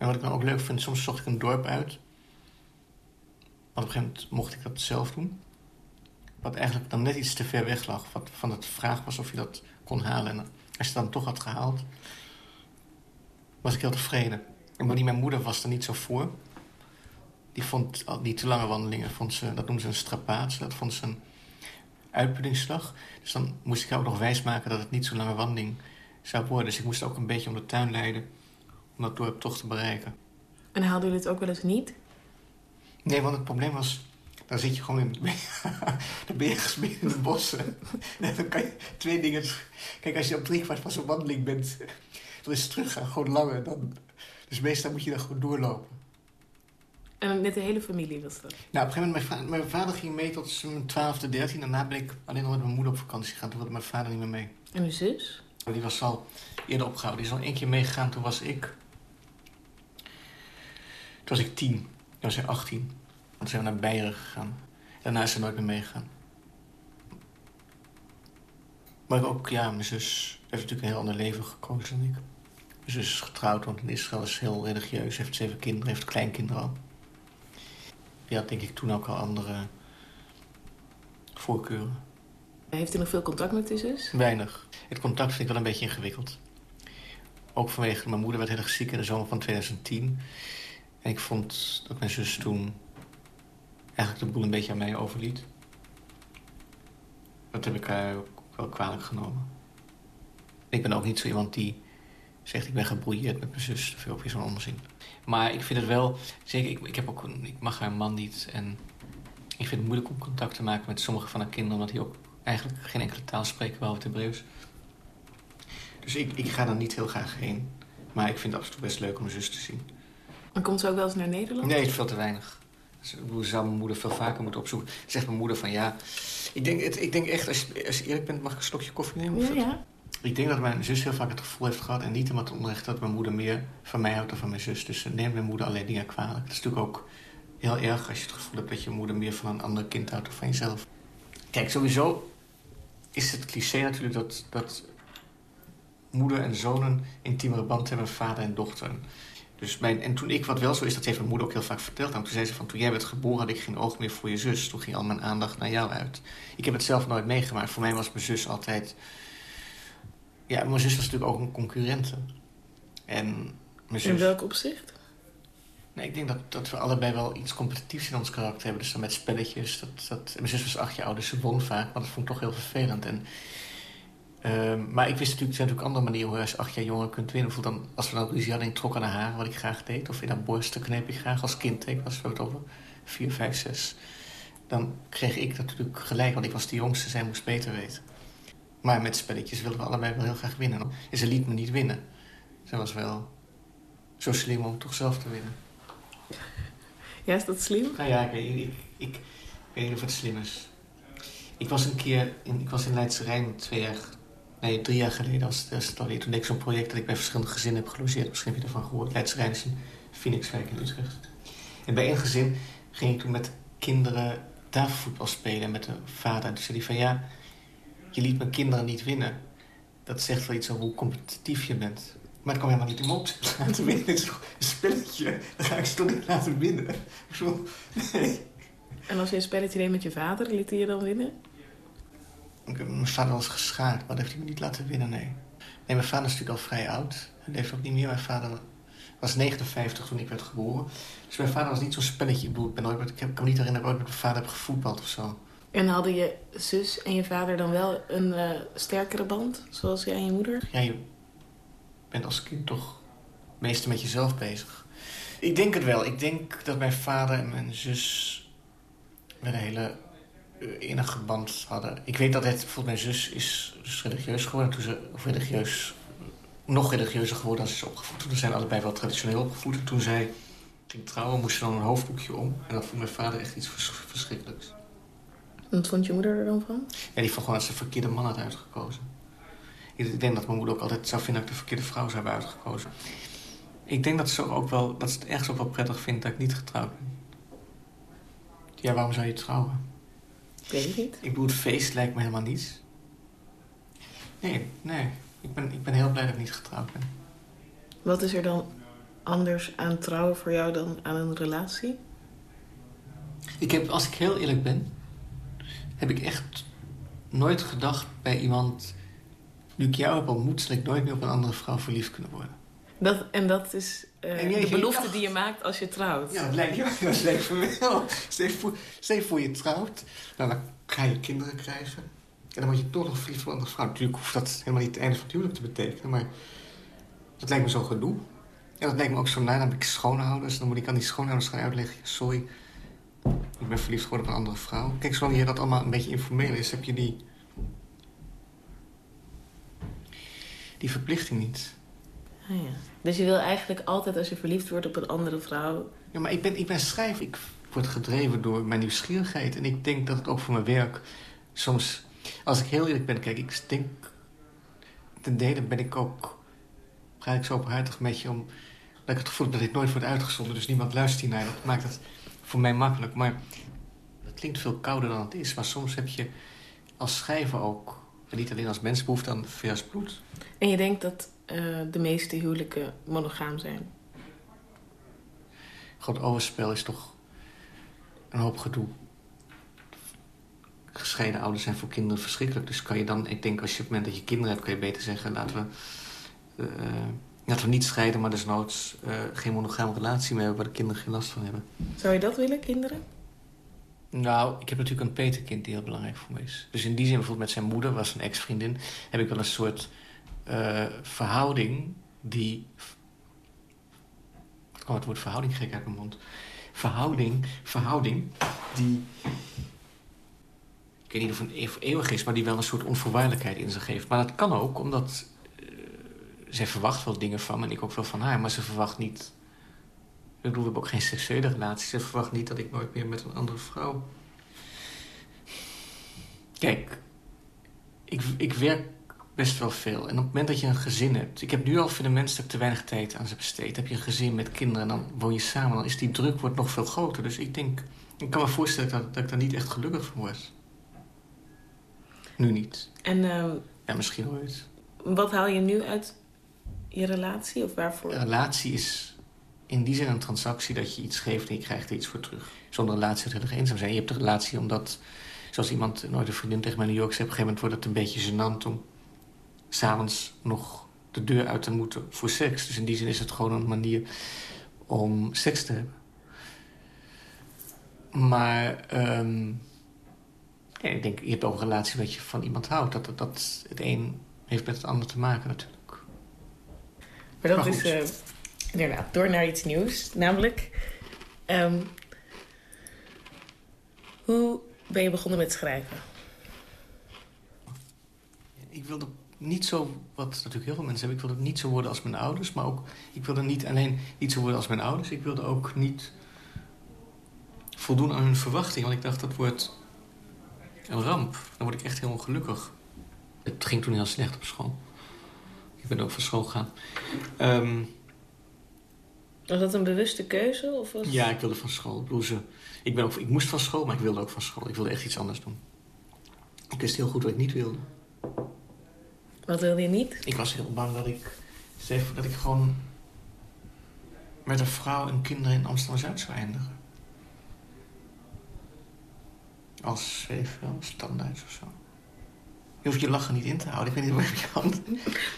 En wat ik dan ook leuk vind, soms zocht ik een dorp uit. Want op een gegeven moment mocht ik dat zelf doen. Wat eigenlijk dan net iets te ver weg lag. Wat van het vraag was of je dat kon halen. En als je het dan toch had gehaald, was ik heel tevreden. En die mijn moeder was er niet zo voor. Die vond die te lange wandelingen, vond ze, dat noemde ze een strapaat. Dat vond ze een uitputtingsslag. Dus dan moest ik haar ook nog wijsmaken dat het niet zo'n lange wandeling zou worden. Dus ik moest ook een beetje om de tuin leiden om dat dorp toch te bereiken. En haalden jullie het ook wel eens niet? Nee, want het probleem was... Dan zit je gewoon in de, de bergens midden in de bossen. En dan kan je twee dingen... Kijk, als je op drie kwart van zo'n wandeling bent... Dan is het teruggaan gewoon langer. Dan, dus meestal moet je dan gewoon doorlopen. En met de hele familie was dat? Nou, op een gegeven moment... Mijn, va- mijn vader ging mee tot zijn twaalfde, dertien. Daarna ben ik alleen nog met mijn moeder op vakantie gegaan. Toen wilde mijn vader niet meer mee. En uw zus? Die was al eerder opgehouden. Die is al één keer meegegaan. Toen was ik... Toen was ik tien. Toen was hij achttien. Toen zijn we naar Beieren gegaan. Daarna is ze nooit meer meegegaan. Maar ook, ja, mijn zus heeft natuurlijk een heel ander leven gekozen dan ik. Mijn zus is getrouwd, want in Israël is heel religieus. Heeft zeven kinderen, heeft kleinkinderen al. Die had denk ik toen ook al andere voorkeuren. Heeft u nog veel contact met uw zus? Weinig. Het contact vind ik wel een beetje ingewikkeld. ook vanwege mijn moeder werd heel erg ziek in de zomer van 2010. En ik vond dat mijn zus toen eigenlijk de boel een beetje aan mij overliet. Dat heb ik haar ook wel kwalijk genomen. Ik ben ook niet zo iemand die zegt ik ben gebrouilleerd met mijn zus. Dat vind ik ook zo'n onzin. Maar ik vind het wel, zeker, ik, ik, heb ook ik mag haar man niet. En ik vind het moeilijk om contact te maken met sommige van haar kinderen... omdat die ook eigenlijk geen enkele taal spreken, behalve het Hebreeuws. Dus ik, ik ga er niet heel graag heen. Maar ik vind het absoluut best leuk om mijn zus te zien. En komt ze ook wel eens naar Nederland? Nee, veel te weinig. Dus ik bedoel, zou mijn moeder veel vaker moeten opzoeken. Zegt mijn moeder van ja... Ik denk, het, ik denk echt, als je, als je eerlijk bent, mag ik een slokje koffie nemen? Of Ja, dat- ja. Ik denk dat mijn zus heel vaak het gevoel heeft gehad... en niet iemand onrecht dat mijn moeder meer van mij houdt dan van mijn zus. Dus ze neemt mijn moeder alleen dingen kwalijk. Dat is natuurlijk ook heel erg als je het gevoel hebt... dat je moeder meer van een ander kind houdt dan van jezelf. Kijk, sowieso is het cliché natuurlijk dat, dat moeder en zoon een intiemere band hebben... vader en dochter. Dus mijn, en toen ik, wat wel zo is, dat heeft mijn moeder ook heel vaak verteld. En toen zei ze van, toen jij werd geboren had ik geen oog meer voor je zus. Toen ging al mijn aandacht naar jou uit. Ik heb het zelf nooit meegemaakt. Voor mij was mijn zus altijd... Ja, mijn zus was natuurlijk ook een concurrente. En mijn zus... In welk opzicht? Nee, ik denk dat, dat we allebei wel iets competitiefs in ons karakter hebben. Dus dan met spelletjes. Dat, dat... Mijn zus was acht jaar ouder, ze won vaak. Maar dat vond ik toch heel vervelend. En, ehm, maar ik wist natuurlijk, er zijn natuurlijk andere manieren hoe je als acht jaar jonger kunt winnen. Bijvoorbeeld dan, als we dan ruzie hadden, ik trok aan de haren, wat ik graag deed. Of in haar borsten kneep ik graag als kind. Ik was het over vier, vijf, zes. Dan kreeg ik natuurlijk gelijk, want ik was de jongste. Zij moest beter weten. Maar met spelletjes wilden we allebei wel heel graag winnen. En ze liet me niet winnen. Ze was wel zo slim om toch zelf te winnen. Ja, is dat slim? Nou ja, ik weet, ik, ik, ik weet niet of het slim is. Ik was een keer in, ik was in Leidse Rijn twee jaar, nee, drie jaar geleden alweer. Toen ik zo'n project dat ik bij verschillende gezinnen heb gelogeerd. Misschien heb je ervan gehoord. Leidse Rijn is een Phoenixwijk in Utrecht. En bij één gezin ging ik toen met kinderen tafelvoetbal spelen met de vader. En toen zei hij van ja, je liet mijn kinderen niet winnen. Dat zegt wel iets over hoe competitief je bent. Maar het kwam helemaal niet om op te laten winnen. Het is een spelletje. Dan ga ik ze toch niet laten winnen. Nee. En als je een spelletje deed met je vader, liet hij je dan winnen? Ik heb Mijn vader was geschaad, maar dat heeft hij me niet laten winnen, nee. Nee, mijn vader is natuurlijk al vrij oud. Hij leeft ook niet meer. Mijn vader was 59 toen ik werd geboren. Dus mijn vader was niet zo'n spelletje. Ik bedoel, ik, ben nooit met, ik heb- kan me niet herinneren dat ik ooit met mijn vader heb gevoetbald of zo. En hadden je zus en je vader dan wel een eh, sterkere band, zoals jij en je moeder? Ja, je bent als kind toch meestal met jezelf bezig. Ik denk het wel. Ik denk dat mijn vader en mijn zus wel een hele eh, innige band hadden. Ik weet dat het, bijvoorbeeld mijn zus is dus religieus geworden. Toen ze, of religieus, nog religieuzer geworden als ze is opgevoed. Toen zijn allebei wel traditioneel opgevoed. En toen zij ging trouwen, moest ze dan een hoofddoekje om. En dat vond mijn vader echt iets vers- verschrikkelijks. Wat vond je moeder er dan van? Ja, die vond gewoon dat ze de verkeerde man had uitgekozen. Ik ik denk dat mijn moeder ook altijd zou vinden dat ik de verkeerde vrouw zou hebben uitgekozen. Ik denk dat ze ook wel, dat ze het ergens ook wel prettig vindt dat ik niet getrouwd ben. Ja, waarom zou je trouwen? Weet ik niet. Ik bedoel, het feest lijkt me helemaal niets. Nee, nee. Ik ben, ik ben heel blij dat ik niet getrouwd ben. Wat is er dan anders aan trouwen voor jou dan aan een relatie? Ik heb, als ik heel eerlijk ben, heb ik echt nooit gedacht bij iemand... Nu ik jou heb ontmoet, zal ik nooit meer op een andere vrouw verliefd kunnen worden. Dat, en dat is En jij- de belofte dacht- die je maakt als je trouwt. Ja, dat lijkt, ja, dat lijkt me wel. Stel je voor, je, voor je trouwt, nou, dan ga je kinderen krijgen. En dan word je toch nog verliefd op een andere vrouw. Natuurlijk hoeft dat helemaal niet het einde van het huwelijk te betekenen, maar dat lijkt me zo gedoe. En dat lijkt me ook zo na, dan heb ik schoonouders. Dan moet ik aan die schoonouders gaan uitleggen, sorry, ik ben verliefd geworden op een andere vrouw. Kijk, zolang je dat allemaal een beetje informeel is, heb je die, die verplichting niet. Ah, ja. Dus je wil eigenlijk altijd als je verliefd wordt op een andere vrouw... Ja, maar ik ben, ik ben schrijver. Ik word gedreven door mijn nieuwsgierigheid. En ik denk dat het ook voor mijn werk soms... Als ik heel eerlijk ben, kijk, ik denk... Ten dele ben ik ook... Ga ik zo openhartig met je om... Dat ik het gevoel heb dat dit nooit wordt uitgezonden. Dus niemand luistert hiernaar. Dat maakt het voor mij makkelijk. Maar het klinkt veel kouder dan het is. Maar soms heb je als schrijver ook... En niet alleen als mens behoefte aan vers bloed. En je denkt dat de meeste huwelijken monogaam zijn. groot overspel is toch een hoop gedoe. Gescheiden ouders zijn voor kinderen verschrikkelijk. Dus kan je dan, ik denk als je op het moment dat je kinderen hebt, kan je beter zeggen, laten we. eh, Dat we niet scheiden, maar desnoods uh, geen monogame relatie meer hebben... waar de kinderen geen last van hebben. Zou je dat willen, kinderen? Nou, ik heb natuurlijk een peterkind die heel belangrijk voor me is. Dus in die zin, bijvoorbeeld met zijn moeder, was een ex-vriendin... heb ik wel een soort uh, verhouding die... Kwam het woord verhouding gek uit mijn mond. Verhouding, verhouding die... Ik weet niet of het eeuwig is, maar die wel een soort onvoorwaardelijkheid in zich heeft. Maar dat kan ook, omdat uh, zij verwacht wel dingen van me en ik ook wel van haar. Maar ze verwacht niet ik bedoel, we hebben ook geen seksuele relaties. Ze verwacht niet dat ik nooit meer met een andere vrouw... Kijk, ik, ik werk best wel veel. En op het moment dat je een gezin hebt... Ik heb nu al voor de mensen te weinig tijd aan ze besteed. Heb je een gezin met kinderen en dan woon je samen... dan is die druk wordt nog veel groter. Dus ik denk... Ik kan me voorstellen dat, dat ik daar niet echt gelukkig van word. Nu niet. En... Uh, ja, misschien ooit. Wat haal je nu uit je relatie? Of waarvoor? Een relatie is in die zin een transactie dat je iets geeft en je krijgt er iets voor terug. Zonder relatie het heel erg eenzaam zijn. Je hebt de relatie omdat, zoals iemand, nooit een vriendin tegen mij in New York zei... op een gegeven moment wordt het een beetje gênant om s'avonds nog de deur uit te moeten voor seks. Dus in die zin is het gewoon een manier om seks te hebben. Maar um, ja, ik denk, je hebt ook een relatie dat je van iemand houdt. Dat, dat, dat het een heeft met het ander te maken natuurlijk. Maar dat is... Uh, inderdaad, door naar iets nieuws. Namelijk, um, hoe ben je begonnen met schrijven? Ik wilde niet zo, wat natuurlijk heel veel mensen hebben... ik wilde niet zo worden als mijn ouders. Maar ook, ik wilde niet alleen niet zo worden als mijn ouders. Ik wilde ook niet voldoen aan hun verwachting. Want ik dacht, dat wordt een ramp. Dan word ik echt heel ongelukkig. Het ging toen heel slecht op school. Ik ben ook van school gegaan. Um, was dat een bewuste keuze? Of was... Ja, ik wilde van school. Ik, ze, ik, ben ook, ik moest van school, maar ik wilde ook van school. Ik wilde echt iets anders doen. Ik wist heel goed wat ik niet wilde. Wat wilde je niet? Ik was heel bang dat ik... dat ik gewoon met een vrouw en kinderen in Amsterdam-Zuid zou eindigen. Als, wel, standaard of zo. Je hoeft je lachen niet in te houden. Ik weet niet waar je kan.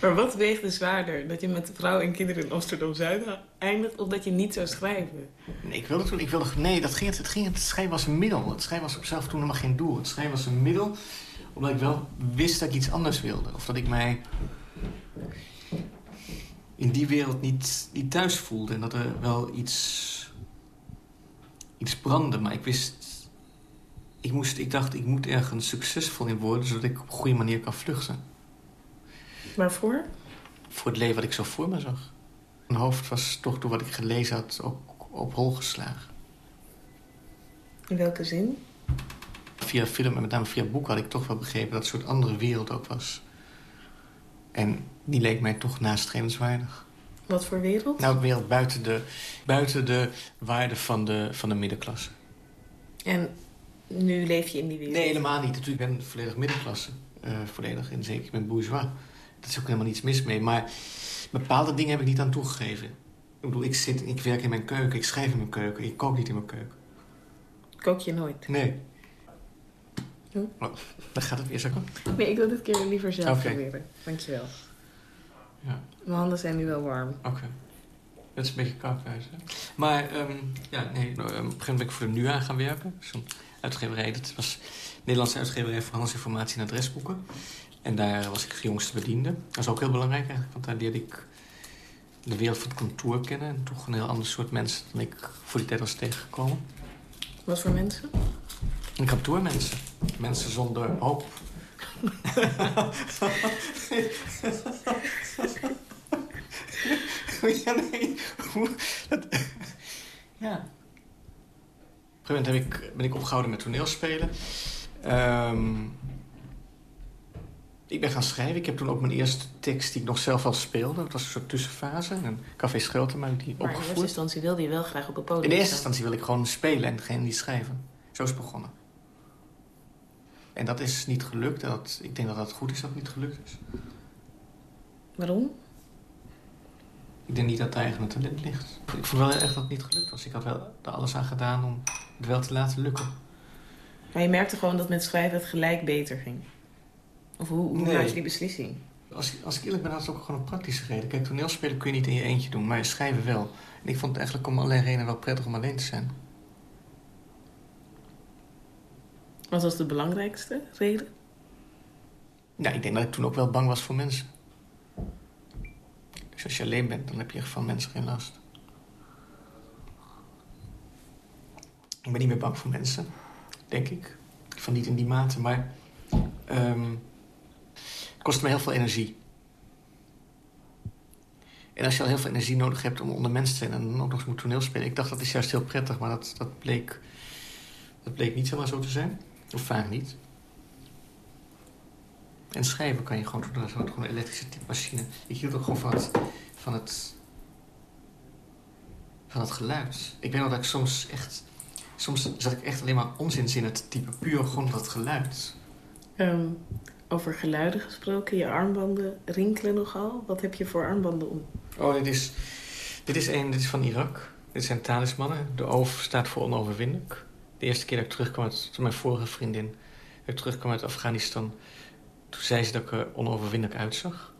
Maar wat weegt er zwaarder? Dat je met vrouw en kinderen in Amsterdam-Zuid eindigt... of dat je niet zou schrijven? Nee, ik wilde toen... Ik wilde, nee, dat ging, het, ging, het schrijven was een middel. Het schrijven was op zichzelf toen helemaal geen doel. Het schrijven was een middel omdat ik wel wist dat ik iets anders wilde. Of dat ik mij in die wereld niet, niet thuis voelde. En dat er wel iets, iets brandde. Maar ik wist ik, moest, ik dacht, ik moet ergens succesvol in worden... zodat ik op een goede manier kan vluchten. Waarvoor? Voor het leven wat ik zo voor me zag. Mijn hoofd was toch door wat ik gelezen had ook op hol geslagen. In welke zin? Via film en met name via boek had ik toch wel begrepen... dat een soort andere wereld ook was. En die leek mij toch nastrevenswaardig. Wat voor wereld? Nou, een wereld buiten de, buiten de waarde van de, van de middenklasse. En nu leef je in die wereld? Nee, helemaal niet. Natuurlijk, ik ben volledig middenklasse. Uh, volledig. En zeker, ik ben bourgeois. Dat is ook helemaal niets mis mee. Maar bepaalde dingen heb ik niet aan toegegeven. Ik bedoel, ik, zit, ik werk in mijn keuken, ik schrijf in mijn keuken. Ik kook niet in mijn keuken. Kook je nooit? Nee. Hm? Oh, dan gaat het weer zo. Nee, ik wil dit keer liever zelf okay. proberen. Dankjewel. Ja. Mijn handen zijn nu wel warm. Oké. Het is een beetje koud thuis, hè? Maar, um, ja, nee, nou, op een gegeven moment voor de NUA gaan werken. Zo'n uitgeverij, dat was Nederlandse uitgeverij voor handelsinformatie en adresboeken. En daar was ik de jongste bediende. Dat is ook heel belangrijk eigenlijk, want daar leerde ik de wereld van het kantoor kennen. En toch een heel ander soort mensen dan ik voor die tijd was tegengekomen. Wat voor mensen? Een kantoormensen. Mensen zonder hoop. ja, nee. ja. Op een gegeven moment heb ik, ben ik opgehouden met toneelspelen. Um, ik ben gaan schrijven. Ik heb toen ook mijn eerste tekst die ik nog zelf al speelde. Dat was een soort tussenfase. Een café Schelten, maar die maar in eerste instantie wilde je wel graag op het podium In eerste instantie wilde ik gewoon spelen en geen niet schrijven. Zo is het begonnen. En dat is niet gelukt. Dat, ik denk dat het goed is dat het niet gelukt is. Waarom? Ik denk niet dat daar eigen talent ligt. Ik vond wel echt dat het niet gelukt was. Ik had wel er alles aan gedaan om het wel te laten lukken. Maar je merkte gewoon dat met schrijven het gelijk beter ging? Of hoe, hoe maak je die beslissing? Als, als ik eerlijk ben, had het ook gewoon een praktische reden. Kijk, toneelspelen kun je niet in je eentje doen, maar schrijven wel. En ik vond het eigenlijk om alleen redenen wel prettig om alleen te zijn. Was de belangrijkste reden? Ja, ik denk dat ik toen ook wel bang was voor mensen. Dus als je alleen bent, dan heb je van mensen geen last. Ik ben niet meer bang voor mensen, denk ik. Van niet in die mate, maar... ehm, het kost me heel veel energie. En als je al heel veel energie nodig hebt om onder mensen te zijn... en dan ook nog eens moet toneelspelen... ik dacht dat is juist heel prettig, maar dat, dat, bleek, dat bleek niet zomaar zo te zijn. Of vaak niet. En schrijven kan je gewoon doen. Dat is gewoon een elektrische typemachine. Ik hield ook gewoon van het, van het, van het geluid. Ik weet nog dat ik soms echt... Soms zat ik echt alleen maar onzinzinnen te typen. Puur gewoon dat geluid. Ehm, over geluiden gesproken, je armbanden rinkelen nogal. Wat heb je voor armbanden om? Oh, dit is, dit is, een, dit is van Irak. Dit zijn talismannen. De OOF staat voor onoverwinnelijk. De eerste keer dat ik terugkwam uit toen mijn vorige vriendin... dat ik terugkwam uit Afghanistan... toen zei ze dat ik er onoverwinnelijk uitzag.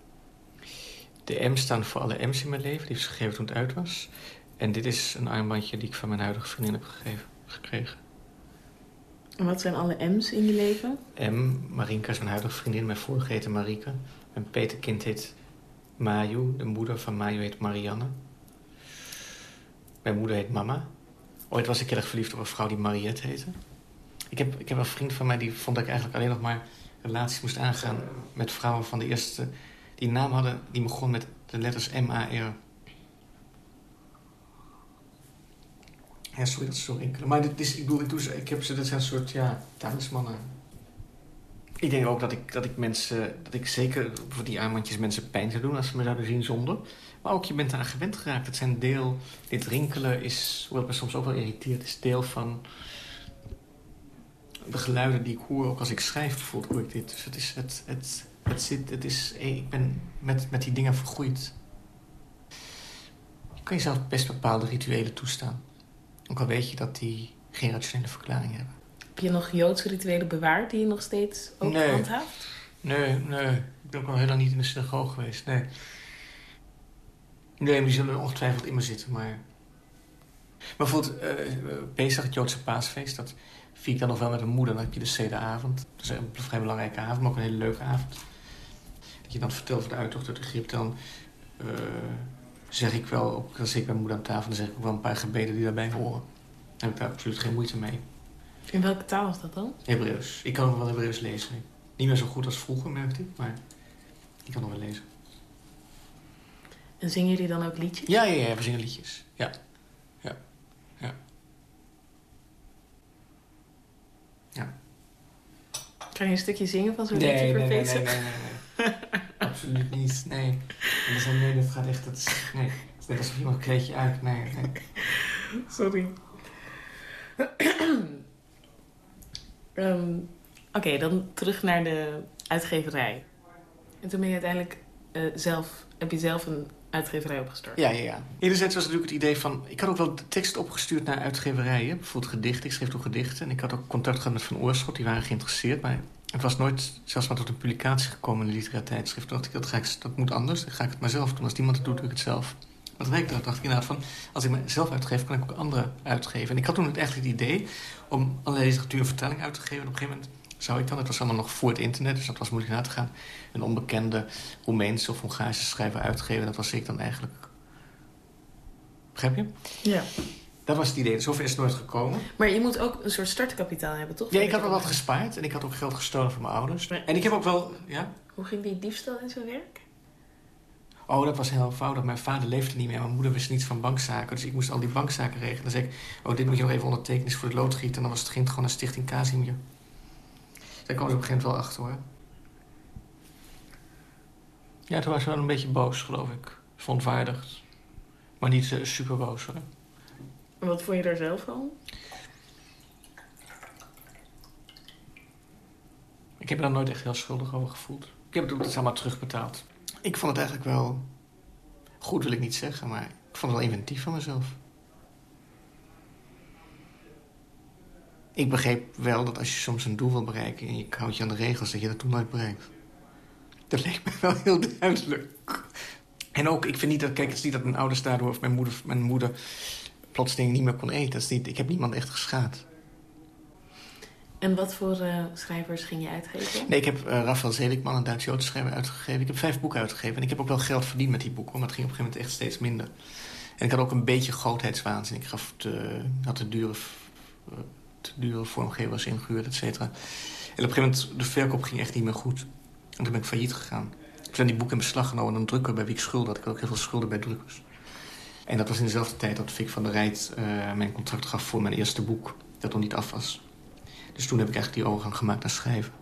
De M staan voor alle M's in mijn leven. Die ze gegeven toen het uit was. En dit is een armbandje die ik van mijn huidige vriendin heb gegeven, gekregen. En wat zijn alle M's in je leven? M, Marinka is mijn huidige vriendin. Mijn vorige heette Marike. Mijn peterkind heet Maju. De moeder van Maju heet Marianne. Mijn moeder heet Mama. Ooit was ik heel erg verliefd op een vrouw die Mariette heette. Ik heb, ik heb een vriend van mij die vond dat ik eigenlijk alleen nog maar relaties moest aangaan met vrouwen van de eerste... die een naam hadden, die begon met de letters M-A-R. Ja, sorry dat ze zo rinkelen. Maar dit is, ik bedoel, ik, doe ze, ik heb ze, dat zijn een soort, ja, talismannen. Ik denk ook dat ik, dat ik mensen, dat ik zeker voor die armbandjes mensen pijn zou doen als ze me zouden zien zonder. Maar ook je bent eraan gewend geraakt. Het zijn deel, dit rinkelen is, hoewel me soms ook wel irriteert, is deel van de geluiden die ik hoor, ook als ik schrijf bijvoorbeeld, hoor ik dit. Dus het is, het, het, het zit, het is, ik ben met, met die dingen vergroeid. Je kan jezelf best bepaalde rituelen toestaan. Ook al weet je dat die geen rationele verklaring hebben. Heb je nog Joodse rituelen bewaard die je nog steeds ook Nee. handhaaft? Nee, nee. Ik ben ook al heel lang niet in de synagoge geweest, nee. Nee, maar die zullen ongetwijfeld in me zitten, maar... Maar bijvoorbeeld, eh Pesach, het Joodse paasfeest, dat vier ik dan nog wel met mijn moeder. Dan heb je de Sederavond. Dat is een vrij belangrijke avond, maar ook een hele leuke avond. Dat je dan vertelt van de uittocht uit Egypte, dan eh, zeg ik wel, ook, dan zit ik bij mijn moeder aan tafel, dan zeg ik ook wel een paar gebeden die daarbij horen. Daar heb ik daar absoluut geen moeite mee. In welke taal is dat dan? Hebreeuws. Ik kan nog wel Hebreeuws lezen. Niet meer zo goed als vroeger, merkte ik, maar ik kan nog wel lezen. En zingen jullie dan ook liedjes? Ja, ja, ja, we zingen liedjes. Ja. Ja. Ja. Ja. Kan je een stukje zingen van zo'n Nee, liedje nee, voor nee, nee, nee, nee, Absoluut niet, nee. En dan nee, dat gaat echt... Dat is, nee, het is net alsof iemand een kleedje uit. Nee, nee. Sorry. Ehm, Oké, dan terug naar de uitgeverij. En toen ben je uiteindelijk eh, zelf, heb je zelf een uitgeverij opgestart. Ja, ja, ja. Enerzijds was natuurlijk het idee van... Ik had ook wel tekst opgestuurd naar uitgeverijen. Bijvoorbeeld gedichten. Ik schreef toen gedichten. En ik had ook contact gehad met Van Oorschot. Die waren geïnteresseerd. Maar het was nooit zelfs maar tot een publicatie gekomen in de literair tijdschrift. Toen dacht ik, dat, ga ik, dat moet anders. Dan ga ik het maar zelf doen. Als niemand het doet, doe ik het zelf. Maar tegelijkertijd dacht ik inderdaad van... Als ik mezelf uitgeef, kan ik ook anderen uitgeven. En ik had toen het eigenlijk het idee om allerlei literatuur en vertaling uit te geven. En op een gegeven moment zou ik dan... Het was allemaal nog voor het internet, dus dat was moeilijk na te gaan. Een onbekende Roemeense of Hongaarse schrijver uitgeven. Dat was ik dan eigenlijk. Begrijp je? Ja. Dat was het idee. Zover is het nooit gekomen. Maar je moet ook een soort startkapitaal hebben, toch? Ja, ik had wel wat gespaard. En ik had ook geld gestolen van mijn ouders. En ik heb ook wel... Ja? Hoe ging die diefstal in zijn werk? Oh, dat was heel eenvoudig. Mijn vader leefde niet meer. Mijn moeder wist niets van bankzaken. Dus ik moest al die bankzaken regelen. Dan zei ik, oh, dit moet je nog even ondertekenen voor het loodgieten. En dan was het, ging het gewoon naar Stichting Casimir. Daar kwam ze op een gegeven moment wel achter, hoor. Ja, toen was ze wel een beetje boos, geloof ik. Verontwaardigd. Maar niet eh, super boos, hoor. En wat vond je daar zelf van? Ik heb me daar nooit echt heel schuldig over gevoeld. Ik heb het ook allemaal terugbetaald. Ik vond het eigenlijk wel... Goed wil ik niet zeggen, maar ik vond het wel inventief van mezelf. Ik begreep wel dat als je soms een doel wil bereiken... en je houdt je aan de regels, dat je dat toen nooit bereikt. Dat leek me wel heel duidelijk. En ook, ik vind niet dat, kijk, het is niet dat mijn ouders daardoor... of mijn moeder, mijn moeder plotseling niet meer kon eten. Dat is niet, ik heb niemand echt geschaad. En wat voor eh, schrijvers ging je uitgeven? Nee, ik heb uh, Rafael Zelikman, een Duits-Joodse schrijver, uitgegeven. Ik heb vijf boeken uitgegeven. En ik heb ook wel geld verdiend met die boeken, maar het ging op een gegeven moment echt steeds minder. En ik had ook een beetje grootheidswaanzin. Ik gaf had te dure, uh, te dure vormgevers ingehuurd, et cetera. En op een gegeven moment, de verkoop ging echt niet meer goed. En toen ben ik failliet gegaan. Ik heb die boeken in beslag genomen en een drukker bij wie ik schulden had. Ik had ook heel veel schulden bij drukkers. En dat was in dezelfde tijd dat Vic van der Rijt uh, mijn contract gaf voor mijn eerste boek. Dat nog niet af was. Dus toen heb ik eigenlijk die overgang gemaakt naar schrijven.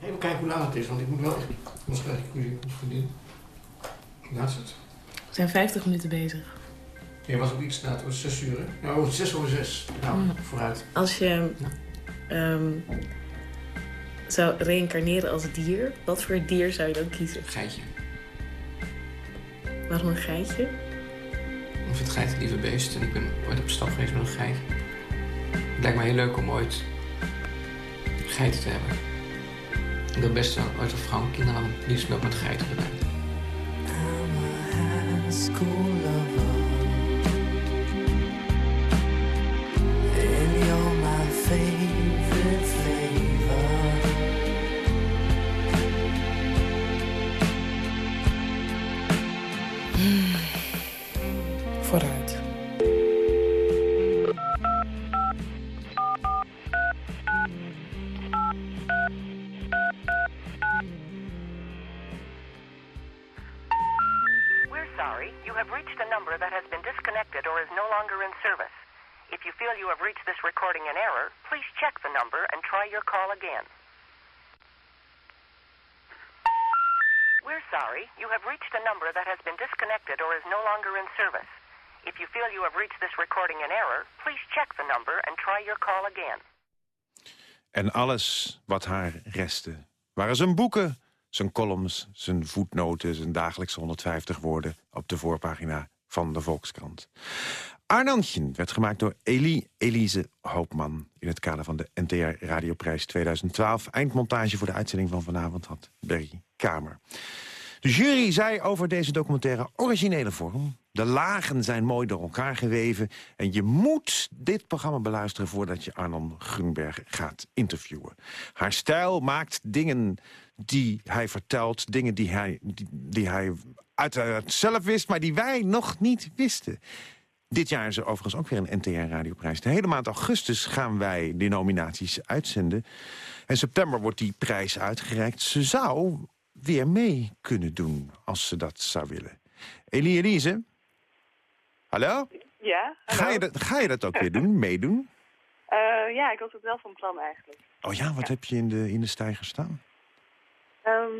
Even kijken hoe laat het is, want ik moet wel echt... Anders krijg ik ruzie met vriendin. Hoe laat is het? We zijn 50 minuten bezig. Je was ook iets later, het was 6 uur, hè? Nou, het 6 over 6. Nou, Mm. vooruit. Als je ehm, zou reïncarneren als dier, wat voor dier zou je dan kiezen? Geitje. Waarom een geitje? Ik vind geit het lieve beest en ik ben ooit op stap geweest met een geit. Het lijkt me heel leuk om ooit geiten te hebben. Ik wil best wel ooit een vrouw en kinderen hebben, liefst wel met geiten erbij. school lover. En alles wat haar restte waren zijn boeken, zijn columns, zijn voetnoten... zijn dagelijkse 150 woorden op de voorpagina van de Volkskrant. Arnantjen werd gemaakt door Elie Elise Hoopman... in het kader van de NTR Radioprijs 2012. Eindmontage voor de uitzending van vanavond had Berry Kamer. De jury zei over deze documentaire originele vorm. De lagen zijn mooi door elkaar geweven. En je moet dit programma beluisteren voordat je Arnon Grunberg gaat interviewen. Haar stijl maakt dingen die hij vertelt, dingen die hij, die, hij uiteraard zelf wist... maar die wij nog niet wisten. Dit jaar is er overigens ook weer een NTR-radioprijs. De hele maand augustus gaan wij die nominaties uitzenden. En september wordt die prijs uitgereikt. Ze zou weer mee kunnen doen, als ze dat zou willen. Elie Elise? Hallo? Ja, Ga je, dat, ga je dat ook weer doen, meedoen? Eh, ja, ik was het wel van plan eigenlijk. Oh ja, wat heb je in de, in de stijger staan? Ehm,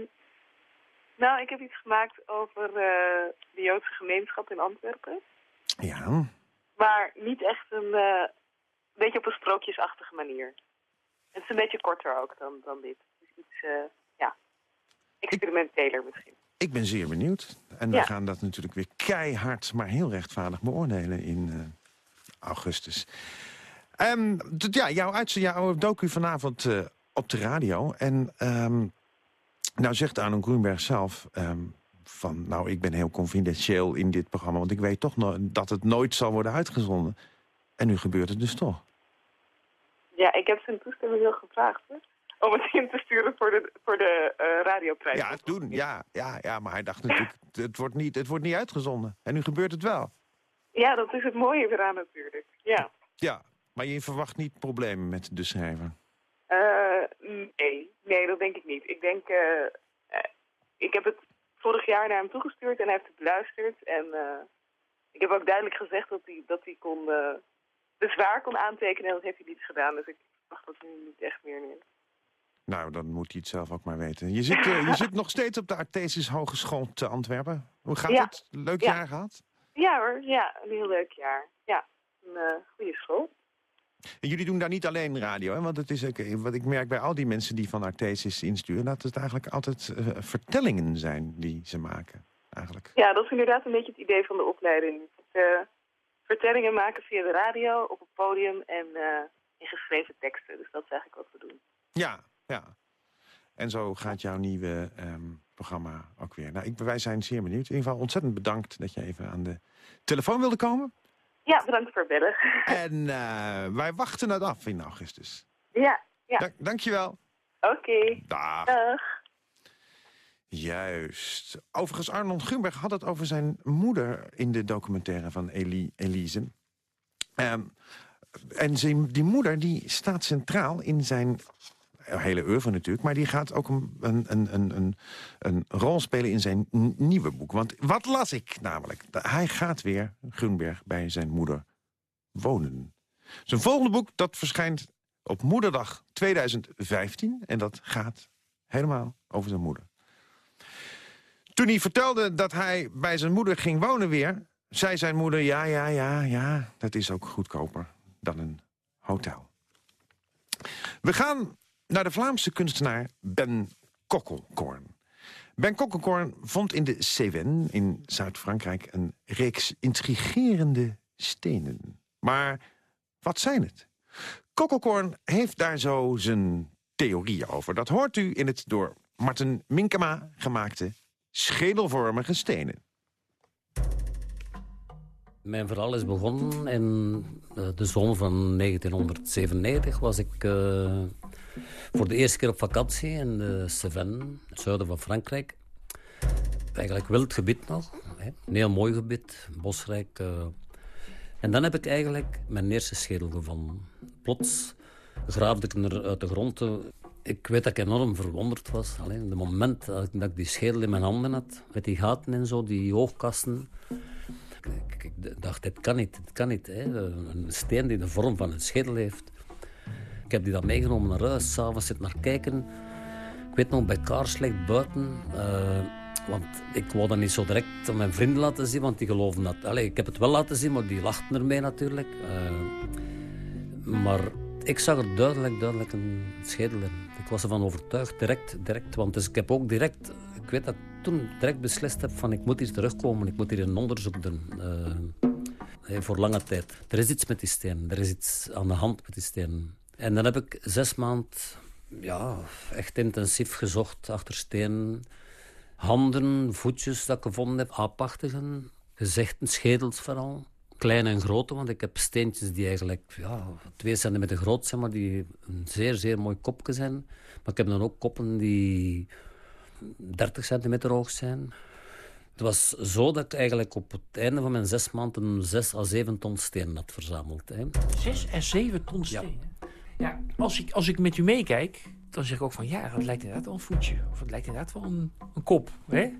nou, ik heb iets gemaakt over eh, de Joodse gemeenschap in Antwerpen. Ja, Maar niet echt een eh, beetje op een sprookjesachtige manier. Het is een beetje korter ook dan, dan dit. Dus iets, ja, experimenteler misschien. ik ben zeer benieuwd. En we Ja. gaan dat natuurlijk weer keihard, maar heel rechtvaardig beoordelen in eh, augustus. D- ja, jouw, uitz- jouw docu vanavond eh, op de radio. En ehm, nou zegt Arno Groenberg zelf... ehm, van, nou, ik ben heel confidentieel in dit programma... want ik weet toch no- dat het nooit zal worden uitgezonden. En nu gebeurt het dus toch. Ja, ik heb zijn toestemming wel gevraagd hè, om het in te sturen voor de, voor de eh, radioprijs. Ja, toen, ja, ja, ja, maar hij dacht natuurlijk... het wordt, niet, het wordt niet uitgezonden. En nu gebeurt het wel. Ja, dat is het mooie eraan natuurlijk. Ja. Ja, maar je verwacht niet problemen met de schrijver. Eh, nee, nee, dat denk ik niet. Ik denk, eh, ik heb het vorig jaar naar hem toegestuurd en hij heeft het beluisterd. En ik heb ook duidelijk gezegd dat hij, dat hij kon, bezwaar kon aantekenen en dat heeft hij niet gedaan. Dus ik wacht dat nu niet echt meer neer. Nou, dan moet hij het zelf ook maar weten. Je zit, eh, je zit nog steeds op de Artesis Hogeschool te Antwerpen. Hoe gaat Ja. het? Leuk Ja. jaar gehad? Ja hoor, ja, een heel leuk jaar. Ja, een eh, goede school. En jullie doen daar niet alleen radio, hè? want het is ook, eh, wat ik merk bij al die mensen die van Artesis insturen... dat het eigenlijk altijd vertellingen zijn die ze maken, eigenlijk. Ja, dat is inderdaad een beetje het idee van de opleiding. Vertellingen maken via de radio, op het podium en in geschreven teksten. Dus dat is eigenlijk wat we doen. Ja, ja. En zo gaat jouw nieuwe ehm, programma ook weer. Nou, ik, wij zijn zeer benieuwd. In ieder geval ontzettend bedankt dat je even aan de telefoon wilde komen. Ja, bedankt voor het bellen. En eh, wij wachten het af in augustus. Ja, ja. Dank, dankjewel. Oké. Dag. Dag. Juist. Overigens, Arnold Gunberg had het over zijn moeder in de documentaire van Elie, Elise. Ehm, en zijn, die moeder die staat centraal in zijn hele oeuvre natuurlijk... maar die gaat ook een, een, een, een, een rol spelen in zijn nieuwe boek. Want wat las ik namelijk? Hij gaat weer, Gunberg, bij zijn moeder wonen. Zijn volgende boek dat verschijnt op Moederdag 2015... en dat gaat helemaal over zijn moeder. Toen hij vertelde dat hij bij zijn moeder ging wonen weer... zei zijn moeder, ja, ja, ja, ja, dat is ook goedkoper dan een hotel. We gaan naar de Vlaamse kunstenaar Ben Kokkelkorn. Ben Kokkelkorn vond in de Cévennes in Zuid-Frankrijk... een reeks intrigerende stenen. Maar wat zijn het? Kokkelkorn heeft daar zo zijn theorieën over. Dat hoort u in het door Martin Minkema gemaakte schedelvormige stenen. Mijn verhaal is begonnen in eh, de zomer van 1997. Was ik eh, voor de eerste keer op vakantie in de Cévennes, het zuiden van Frankrijk. Eigenlijk wild gebied nog. Hè. Een heel mooi gebied, bosrijk. eh. En dan heb ik eigenlijk mijn eerste schedel gevonden. Plots graafde ik er uit de grond. Ik weet dat ik enorm verwonderd was. Alleen het moment dat ik, die schedel in mijn handen had, met die gaten en zo, die hoogkasten. Ik, dacht, dit kan niet, dit kan niet. Hè. Een steen die de vorm van een schedel heeft. Ik heb die dan meegenomen naar huis, s'avonds zit naar kijken. Ik weet nog, bij kaarslicht buiten... eh, want ik wou dat niet zo direct aan mijn vrienden laten zien, want die geloven dat... Allee, ik heb het wel laten zien, maar die lachten ermee natuurlijk. Eh, maar ik zag er duidelijk, duidelijk een schedel in. Ik was ervan overtuigd, direct, direct. Want dus ik heb ook direct... Ik weet dat toen direct beslist heb van ik moet hier terugkomen. Ik moet hier een onderzoek doen. eh, voor lange tijd. Er is iets met die steen. Er is iets aan de hand met die steen. En dan heb ik zes maanden ja, echt intensief gezocht achter stenen. Handen, voetjes dat ik gevonden heb, aapachtigen, gezichten, schedels vooral. Kleine en grote, want ik heb steentjes die eigenlijk ja, twee centimeter groot zijn, maar die een zeer, zeer mooi kopje zijn. Maar ik heb dan ook koppen die 30 centimeter hoog zijn. Het was zo dat ik eigenlijk op het einde van mijn zes maanden zes à zeven ton stenen had verzameld. Hè. Zes en zeven ton stenen. Ja. als, ik, als ik met u meekijk, dan zeg ik ook van ja, dat lijkt inderdaad wel een voetje. Of het lijkt inderdaad wel een, een kop. Hè?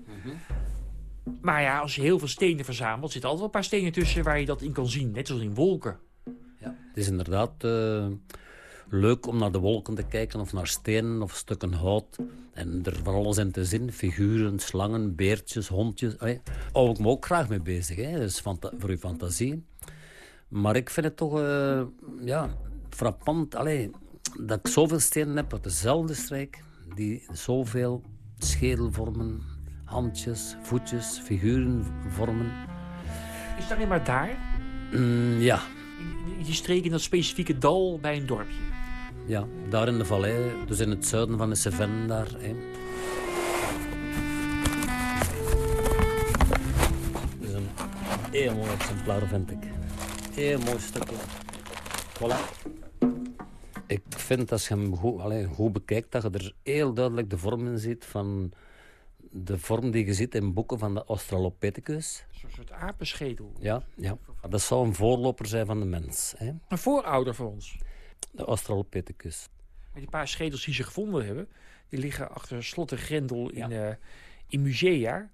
Maar ja, als je heel veel stenen verzamelt, zitten altijd wel een paar stenen tussen waar je dat in kan zien. Net zoals in wolken. Het is inderdaad eh, leuk om naar de wolken te kijken of naar stenen of stukken hout. En er van alles in te zien. Figuren, slangen, beertjes, hondjes. Hey. Hou ik me ook graag mee bezig. Hè. Dat is fanta- voor uw fantasie. Maar ik vind het toch eh, ja, frappant allee, dat ik zoveel stenen heb uit dezelfde strijk. Die zoveel schedelvormen, handjes, voetjes, figuren vormen. Is het alleen maar daar? Mm, ja, In, in die streek, in dat specifieke dal bij een dorpje. Ja, daar in de vallei, dus in het zuiden van de Cevennes daar. Hè. Dat is een heel mooi exemplaar, vind ik. Heel mooi stukje. Voilà. Ik vind als je hem goed, goed bekijkt, dat je er heel duidelijk de vorm in ziet van de vorm die je ziet in boeken van de Australopithecus. Zo'n soort apenschedel. Ja, ja. Dat zou een voorloper zijn van de mens. Hè. Een voorouder van ons. De Australopithecus. Maar die paar schedels die ze gevonden hebben, die liggen achter slot en grendel in, eh, in musea.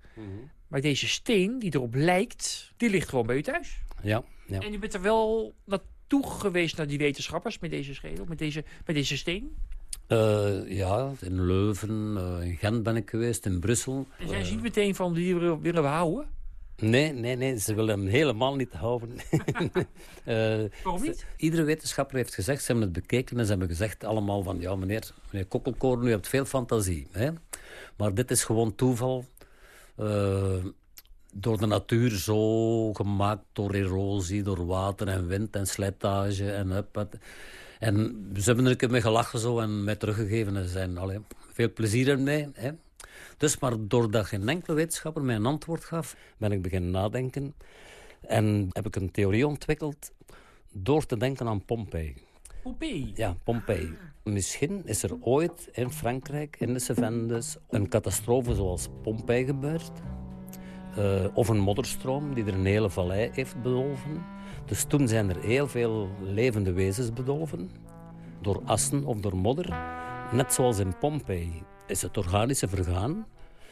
Maar deze steen die erop lijkt, die ligt gewoon bij u thuis. Ja, ja. En u bent er wel naartoe geweest naar die wetenschappers met deze schedel, met deze, met deze steen. Eh, ja, in Leuven, eh, in Gent ben ik geweest, in Brussel. En zijn ze niet meteen van die willen we houden? Nee, nee, nee, ze willen hem helemaal niet houden. Eh, Waarom niet? Iedere wetenschapper heeft gezegd, ze hebben het bekeken en ze hebben gezegd allemaal van, ja meneer, meneer Kokkelkoorn, u hebt veel fantasie. Hè? Maar dit is gewoon toeval. Eh, door de natuur zo gemaakt door erosie, door water en wind en slijtage. En, het- en ze hebben er een keer mee gelachen zo en mij teruggegeven. En ze zijn allee, veel plezier ermee. Hè. Dus maar doordat geen enkele wetenschapper mij een antwoord gaf, ben ik beginnen nadenken. En heb ik een theorie ontwikkeld door te denken aan Pompeii. Pompeii. Ja, Pompeii. Misschien is er ooit in Frankrijk, in de Cevennes, een catastrofe zoals Pompeii gebeurd. Eh, of een modderstroom die er een hele vallei heeft bedolven. Dus toen zijn er heel veel levende wezens bedolven. Door assen of door modder. Net zoals in Pompeii is het organische vergaan.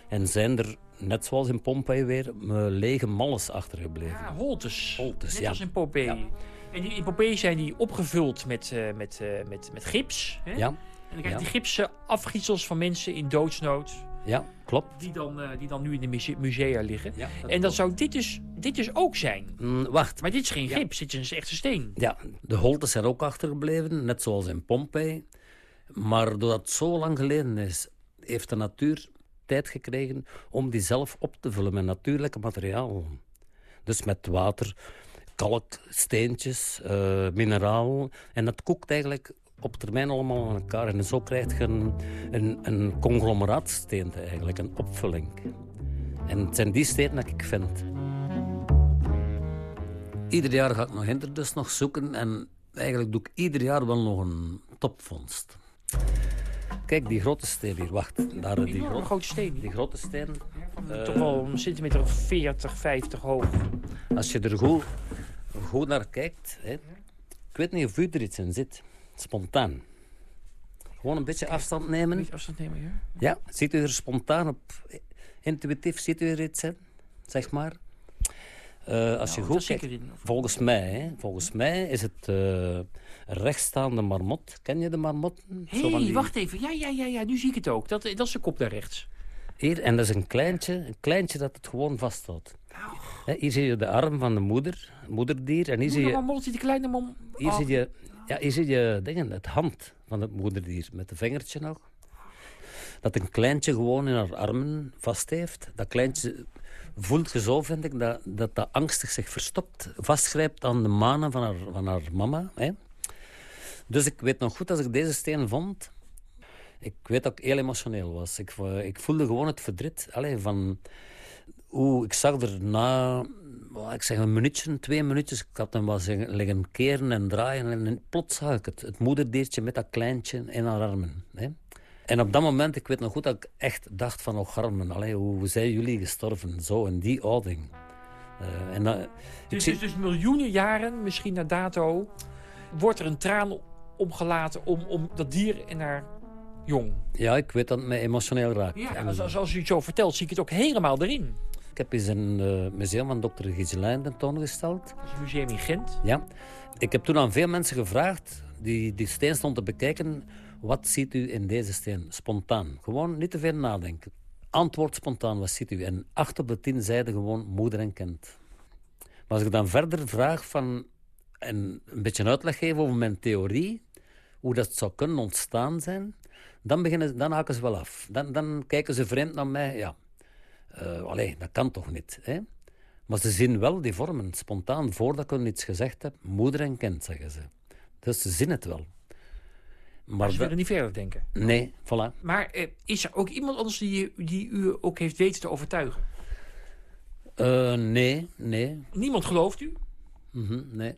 En zijn er, net zoals in Pompeii weer, lege malles achtergebleven. Ja, holtes. Holtes, Net ja. als in Pompeii. En die, in Pompeii zijn die opgevuld met, eh, met, eh, met, met gips. Hè? Ja. En dan krijg je Ja. die gipsen afgietsels van mensen in doodsnood. Ja, klopt. Die dan, eh, die dan nu in de muse- musea liggen. Ja, dat en dat zou dit dus, dit dus ook zijn. Mm, wacht. Maar dit is geen gips, dit is een echte steen. Ja, de holtes zijn ook achtergebleven, net zoals in Pompeii. Maar doordat het zo lang geleden is, heeft de natuur tijd gekregen om die zelf op te vullen met natuurlijke materiaal. Dus met water, kalk, steentjes, mineraal. En dat koekt eigenlijk op termijn allemaal aan elkaar. En zo krijg je een, een, een eigenlijk, een opvulling. En het zijn die stenen dat ik vind. Ieder jaar ga ik nog hinter dus nog zoeken. En eigenlijk doe ik ieder jaar wel nog een topvondst. Kijk, die grote steen hier, wacht. Daar, die grote, grote steen. die grote steen. eh, Toch wel een centimeter of 40, 50 hoog. Als je er goed, goed naar kijkt... Hè, ik weet niet of u er iets in zit. Spontaan. Gewoon een beetje afstand nemen. Afstand nemen, ja. Ja, ziet u er spontaan op... Intuïtief ziet u er iets in, zeg maar. Eh, als je dat goed kijkt, volgens mij, hè, volgens mij is het eh, een rechtstaande marmot. Ken je de marmot? Hé, hey, wacht even. Ja, ja, ja, ja, nu zie ik het ook. Dat, dat is de kop daar rechts. Hier, en dat is een kleintje, een kleintje dat het gewoon vasthoudt. Hè, hier zie je de arm van de moeder, moederdier. En hier zie je, Moeder, die kleine mom. hier zie je, ja, hier zie je dingen, het hand van het moederdier met een vingertje nog. Dat een kleintje gewoon in haar armen vast heeft. Dat kleintje voelt je zo, vind ik, dat dat, dat angstig zich verstopt. Vastgrijpt aan de manen van haar, van haar mama. Hè. Dus ik weet nog goed, als ik deze steen vond... Ik weet dat ik heel emotioneel was. Ik, vo- ik voelde gewoon het verdriet. Allee, van hoe ik zag er na, ik zeg een minuutje, twee minuutjes, ik had hem wel liggen keren en draaien en plots zag ik het. Het moederdiertje met dat kleintje in haar armen. Hè. En op dat moment, ik weet nog goed dat ik echt dacht van, oh Garmen, allee, hoe, hoe zijn jullie gestorven? Zo, in die ouding. Eh, en ik Dus, zie- dus, dus miljoenen jaren, misschien na dato, wordt er een traan omgelaten om, om dat dier en haar jong. ja, ik weet dat het mij emotioneel raakt. Ja, En- als, als, u het zo vertelt, zie ik het ook helemaal erin. Ik heb eens in het museum van dokter Giselijn tentoongesteld. Dat is een museum in Gent. Ja. Ik heb toen aan veel mensen gevraagd die die steen stond te bekijken. Wat ziet u in deze steen? Spontaan. Gewoon niet te veel nadenken. Antwoord spontaan, wat ziet u? En acht op de tien zeiden gewoon moeder en kind. Maar als ik dan verder vraag van... En een beetje uitleg geven over mijn theorie... Hoe dat zou kunnen ontstaan zijn... Dan, beginnen, dan haken ze wel af. Dan, dan kijken ze vreemd naar mij. Ja, allee, dat kan toch niet, hè? Maar ze zien wel die vormen, spontaan, voordat ik hun iets gezegd heb. Moeder en kind, zeggen ze. Dus ze zien het wel. Maar ze willen niet verder denken. Nee, voilà. Maar eh, is er ook iemand anders die, die u ook heeft weten te overtuigen? Eh, nee, nee. Niemand gelooft u? Mhm, nee.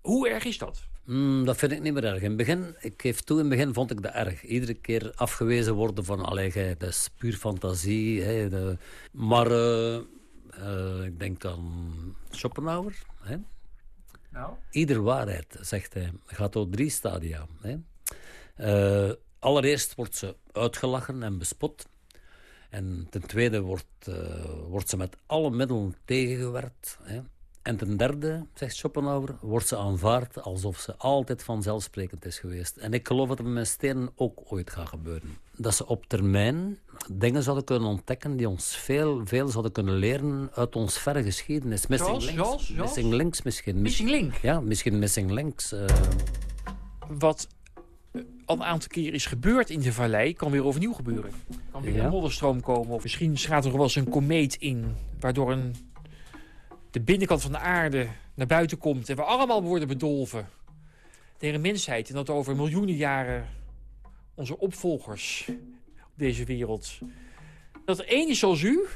Hoe erg is dat? Mm, dat vind ik niet meer erg. In het begin, ik geef toe, in het begin vond ik dat erg. Iedere keer afgewezen worden van, allee, gij, dat is puur fantasie. Hè, de... Maar eh, eh, ik denk aan Schopenhauer. Hè? Nou? Ieder waarheid, zegt hij, gaat door drie stadia. Hè? Eh, allereerst wordt ze uitgelachen en bespot. En ten tweede wordt, eh, wordt ze met alle middelen tegengewerkt. Hè? En ten derde, zegt Schopenhauer, wordt ze aanvaard alsof ze altijd vanzelfsprekend is geweest. En ik geloof dat het met stenen ook ooit gaat gebeuren. Dat ze op termijn dingen zouden kunnen ontdekken die ons veel, veel zouden kunnen leren uit ons verre geschiedenis. Missing links? Missing links misschien. Missing link? Ja, misschien missing links. eh. Wat eh, al een aantal keer is gebeurd in de vallei, kan weer overnieuw gebeuren. Kan kan weer Ja. een modderstroom komen. Of misschien gaat er wel eens een komeet in, waardoor een, de binnenkant van de aarde naar buiten komt en we allemaal worden bedolven. De hele mensheid. En dat over miljoenen jaren onze opvolgers op deze wereld. Dat er één is zoals u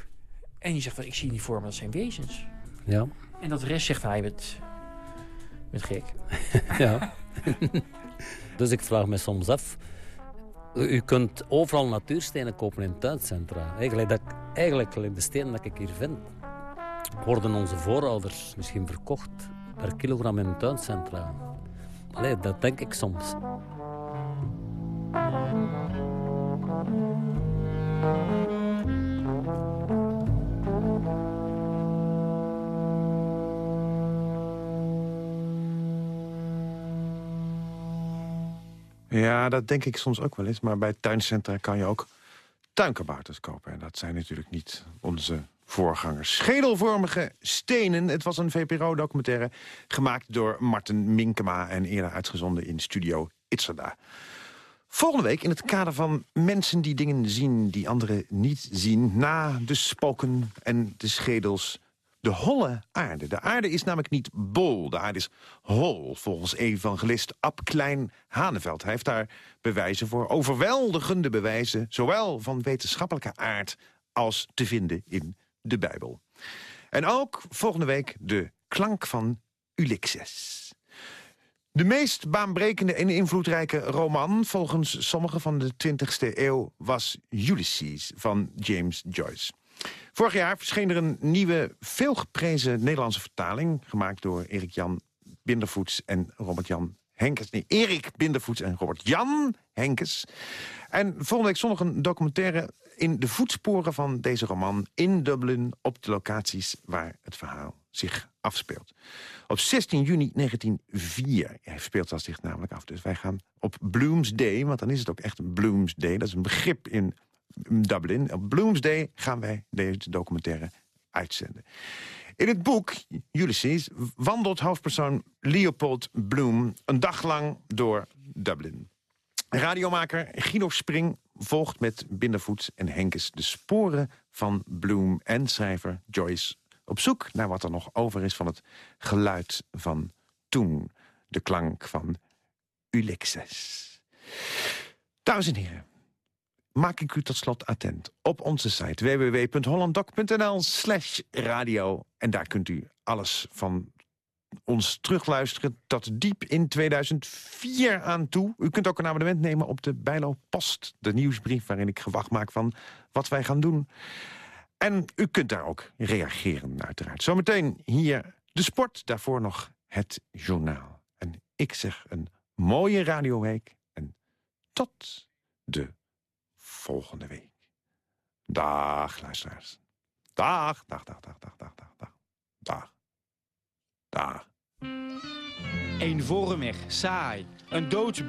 en die zegt van ik zie niet voor me, dat zijn wezens. Ja. En dat de rest zegt hij met, met gek. ja. dus ik vraag me soms af... U kunt overal natuurstenen kopen in tuincentra. Eigenlijk, dat, eigenlijk de stenen dat ik hier vind... worden onze voorouders misschien verkocht per kilogram in tuincentra. Allee, dat denk ik soms. Ja, dat denk ik soms ook wel eens. Maar bij tuincentra kan je ook tuinkabouters kopen. En dat zijn natuurlijk niet onze voorgangers. Schedelvormige stenen. Het was een VPRO-documentaire gemaakt door Martin Minkema... en eerder uitgezonden in Studio Itzerda. Volgende week in het kader van mensen die dingen zien die anderen niet zien... na de spoken en de schedels de holle aarde. De aarde is namelijk niet bol, de aarde is hol... volgens evangelist Ab Klein Haneveld. Hij heeft daar bewijzen voor, overweldigende bewijzen... zowel van wetenschappelijke aard als te vinden in de Bijbel. En ook volgende week de klank van Ulysses. De meest baanbrekende en invloedrijke roman... volgens sommigen van de 20e eeuw was Ulysses van James Joyce. Vorig jaar verscheen er een nieuwe, veelgeprezen Nederlandse vertaling... gemaakt door Erik-Jan Bindervoets en Robert-Jan Henkes. Nee, Erik Bindervoets en Robert-Jan Henkes. En volgende week zondag een documentaire in de voetsporen van deze roman... in Dublin, op de locaties waar het verhaal zich afspeelt. Op 16 juni 1904 ja, speelt dat zich namelijk af. Dus wij gaan op Bloomsday, want dan is het ook echt een Bloomsday... dat is een begrip in Dublin. Op Bloomsday gaan wij deze documentaire uitzenden. In het boek Ulysses wandelt hoofdpersoon Leopold Bloom... een dag lang door Dublin. Radiomaker Guido Spring volgt met Bindervoets en Henkes... de sporen van Bloom en schrijver Joyce... op zoek naar wat er nog over is van het geluid van toen. De klank van Ulysses. Dames en heren, maak ik u tot slot attent op onze site www.hollanddoc.nl slash radio. En daar kunt u alles van ons terugluisteren tot diep in 2004 aan toe. U kunt ook een abonnement nemen op de Bijlo Post, de nieuwsbrief... waarin ik gewacht maak van wat wij gaan doen. En u kunt daar ook reageren, uiteraard. Zometeen hier de sport, daarvoor nog het journaal. En ik zeg een mooie radioweek en tot de volgende week. Dag, luisteraars. Dag, dag, dag, dag, dag, dag, dag, dag. Dag. Dag. Eenvormig, saai. Een doods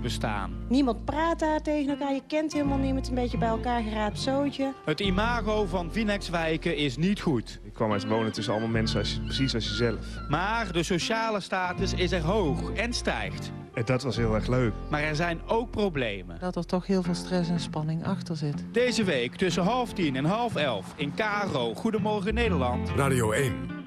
bestaan. Niemand praat daar tegen elkaar, je kent helemaal niemand, een beetje bij elkaar geraapt zootje. Het imago van Vinexwijken is niet goed. Ik kwam uit wonen tussen allemaal mensen als, precies als jezelf. Maar de sociale status is er hoog en stijgt. En dat was heel erg leuk. Maar er zijn ook problemen. Dat er toch heel veel stress en spanning achter zit. Deze week tussen half tien en half elf in KRO Goedemorgen Nederland. Radio 1.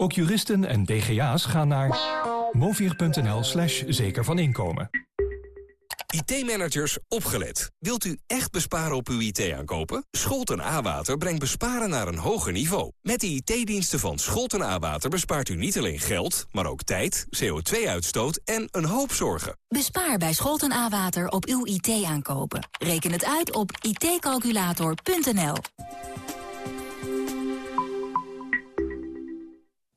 Ook juristen en DGA's gaan naar movier.nl slash zeker van inkomen. IT-managers, opgelet. Wilt u echt besparen op uw IT-aankopen? Scholten A-Water brengt besparen naar een hoger niveau. Met de IT-diensten van Scholten A-Water bespaart u niet alleen geld... maar ook tijd, CO2-uitstoot en een hoop zorgen. Bespaar bij Scholten A-Water op uw IT-aankopen. Reken het uit op itcalculator.nl.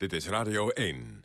Dit is Radio 1.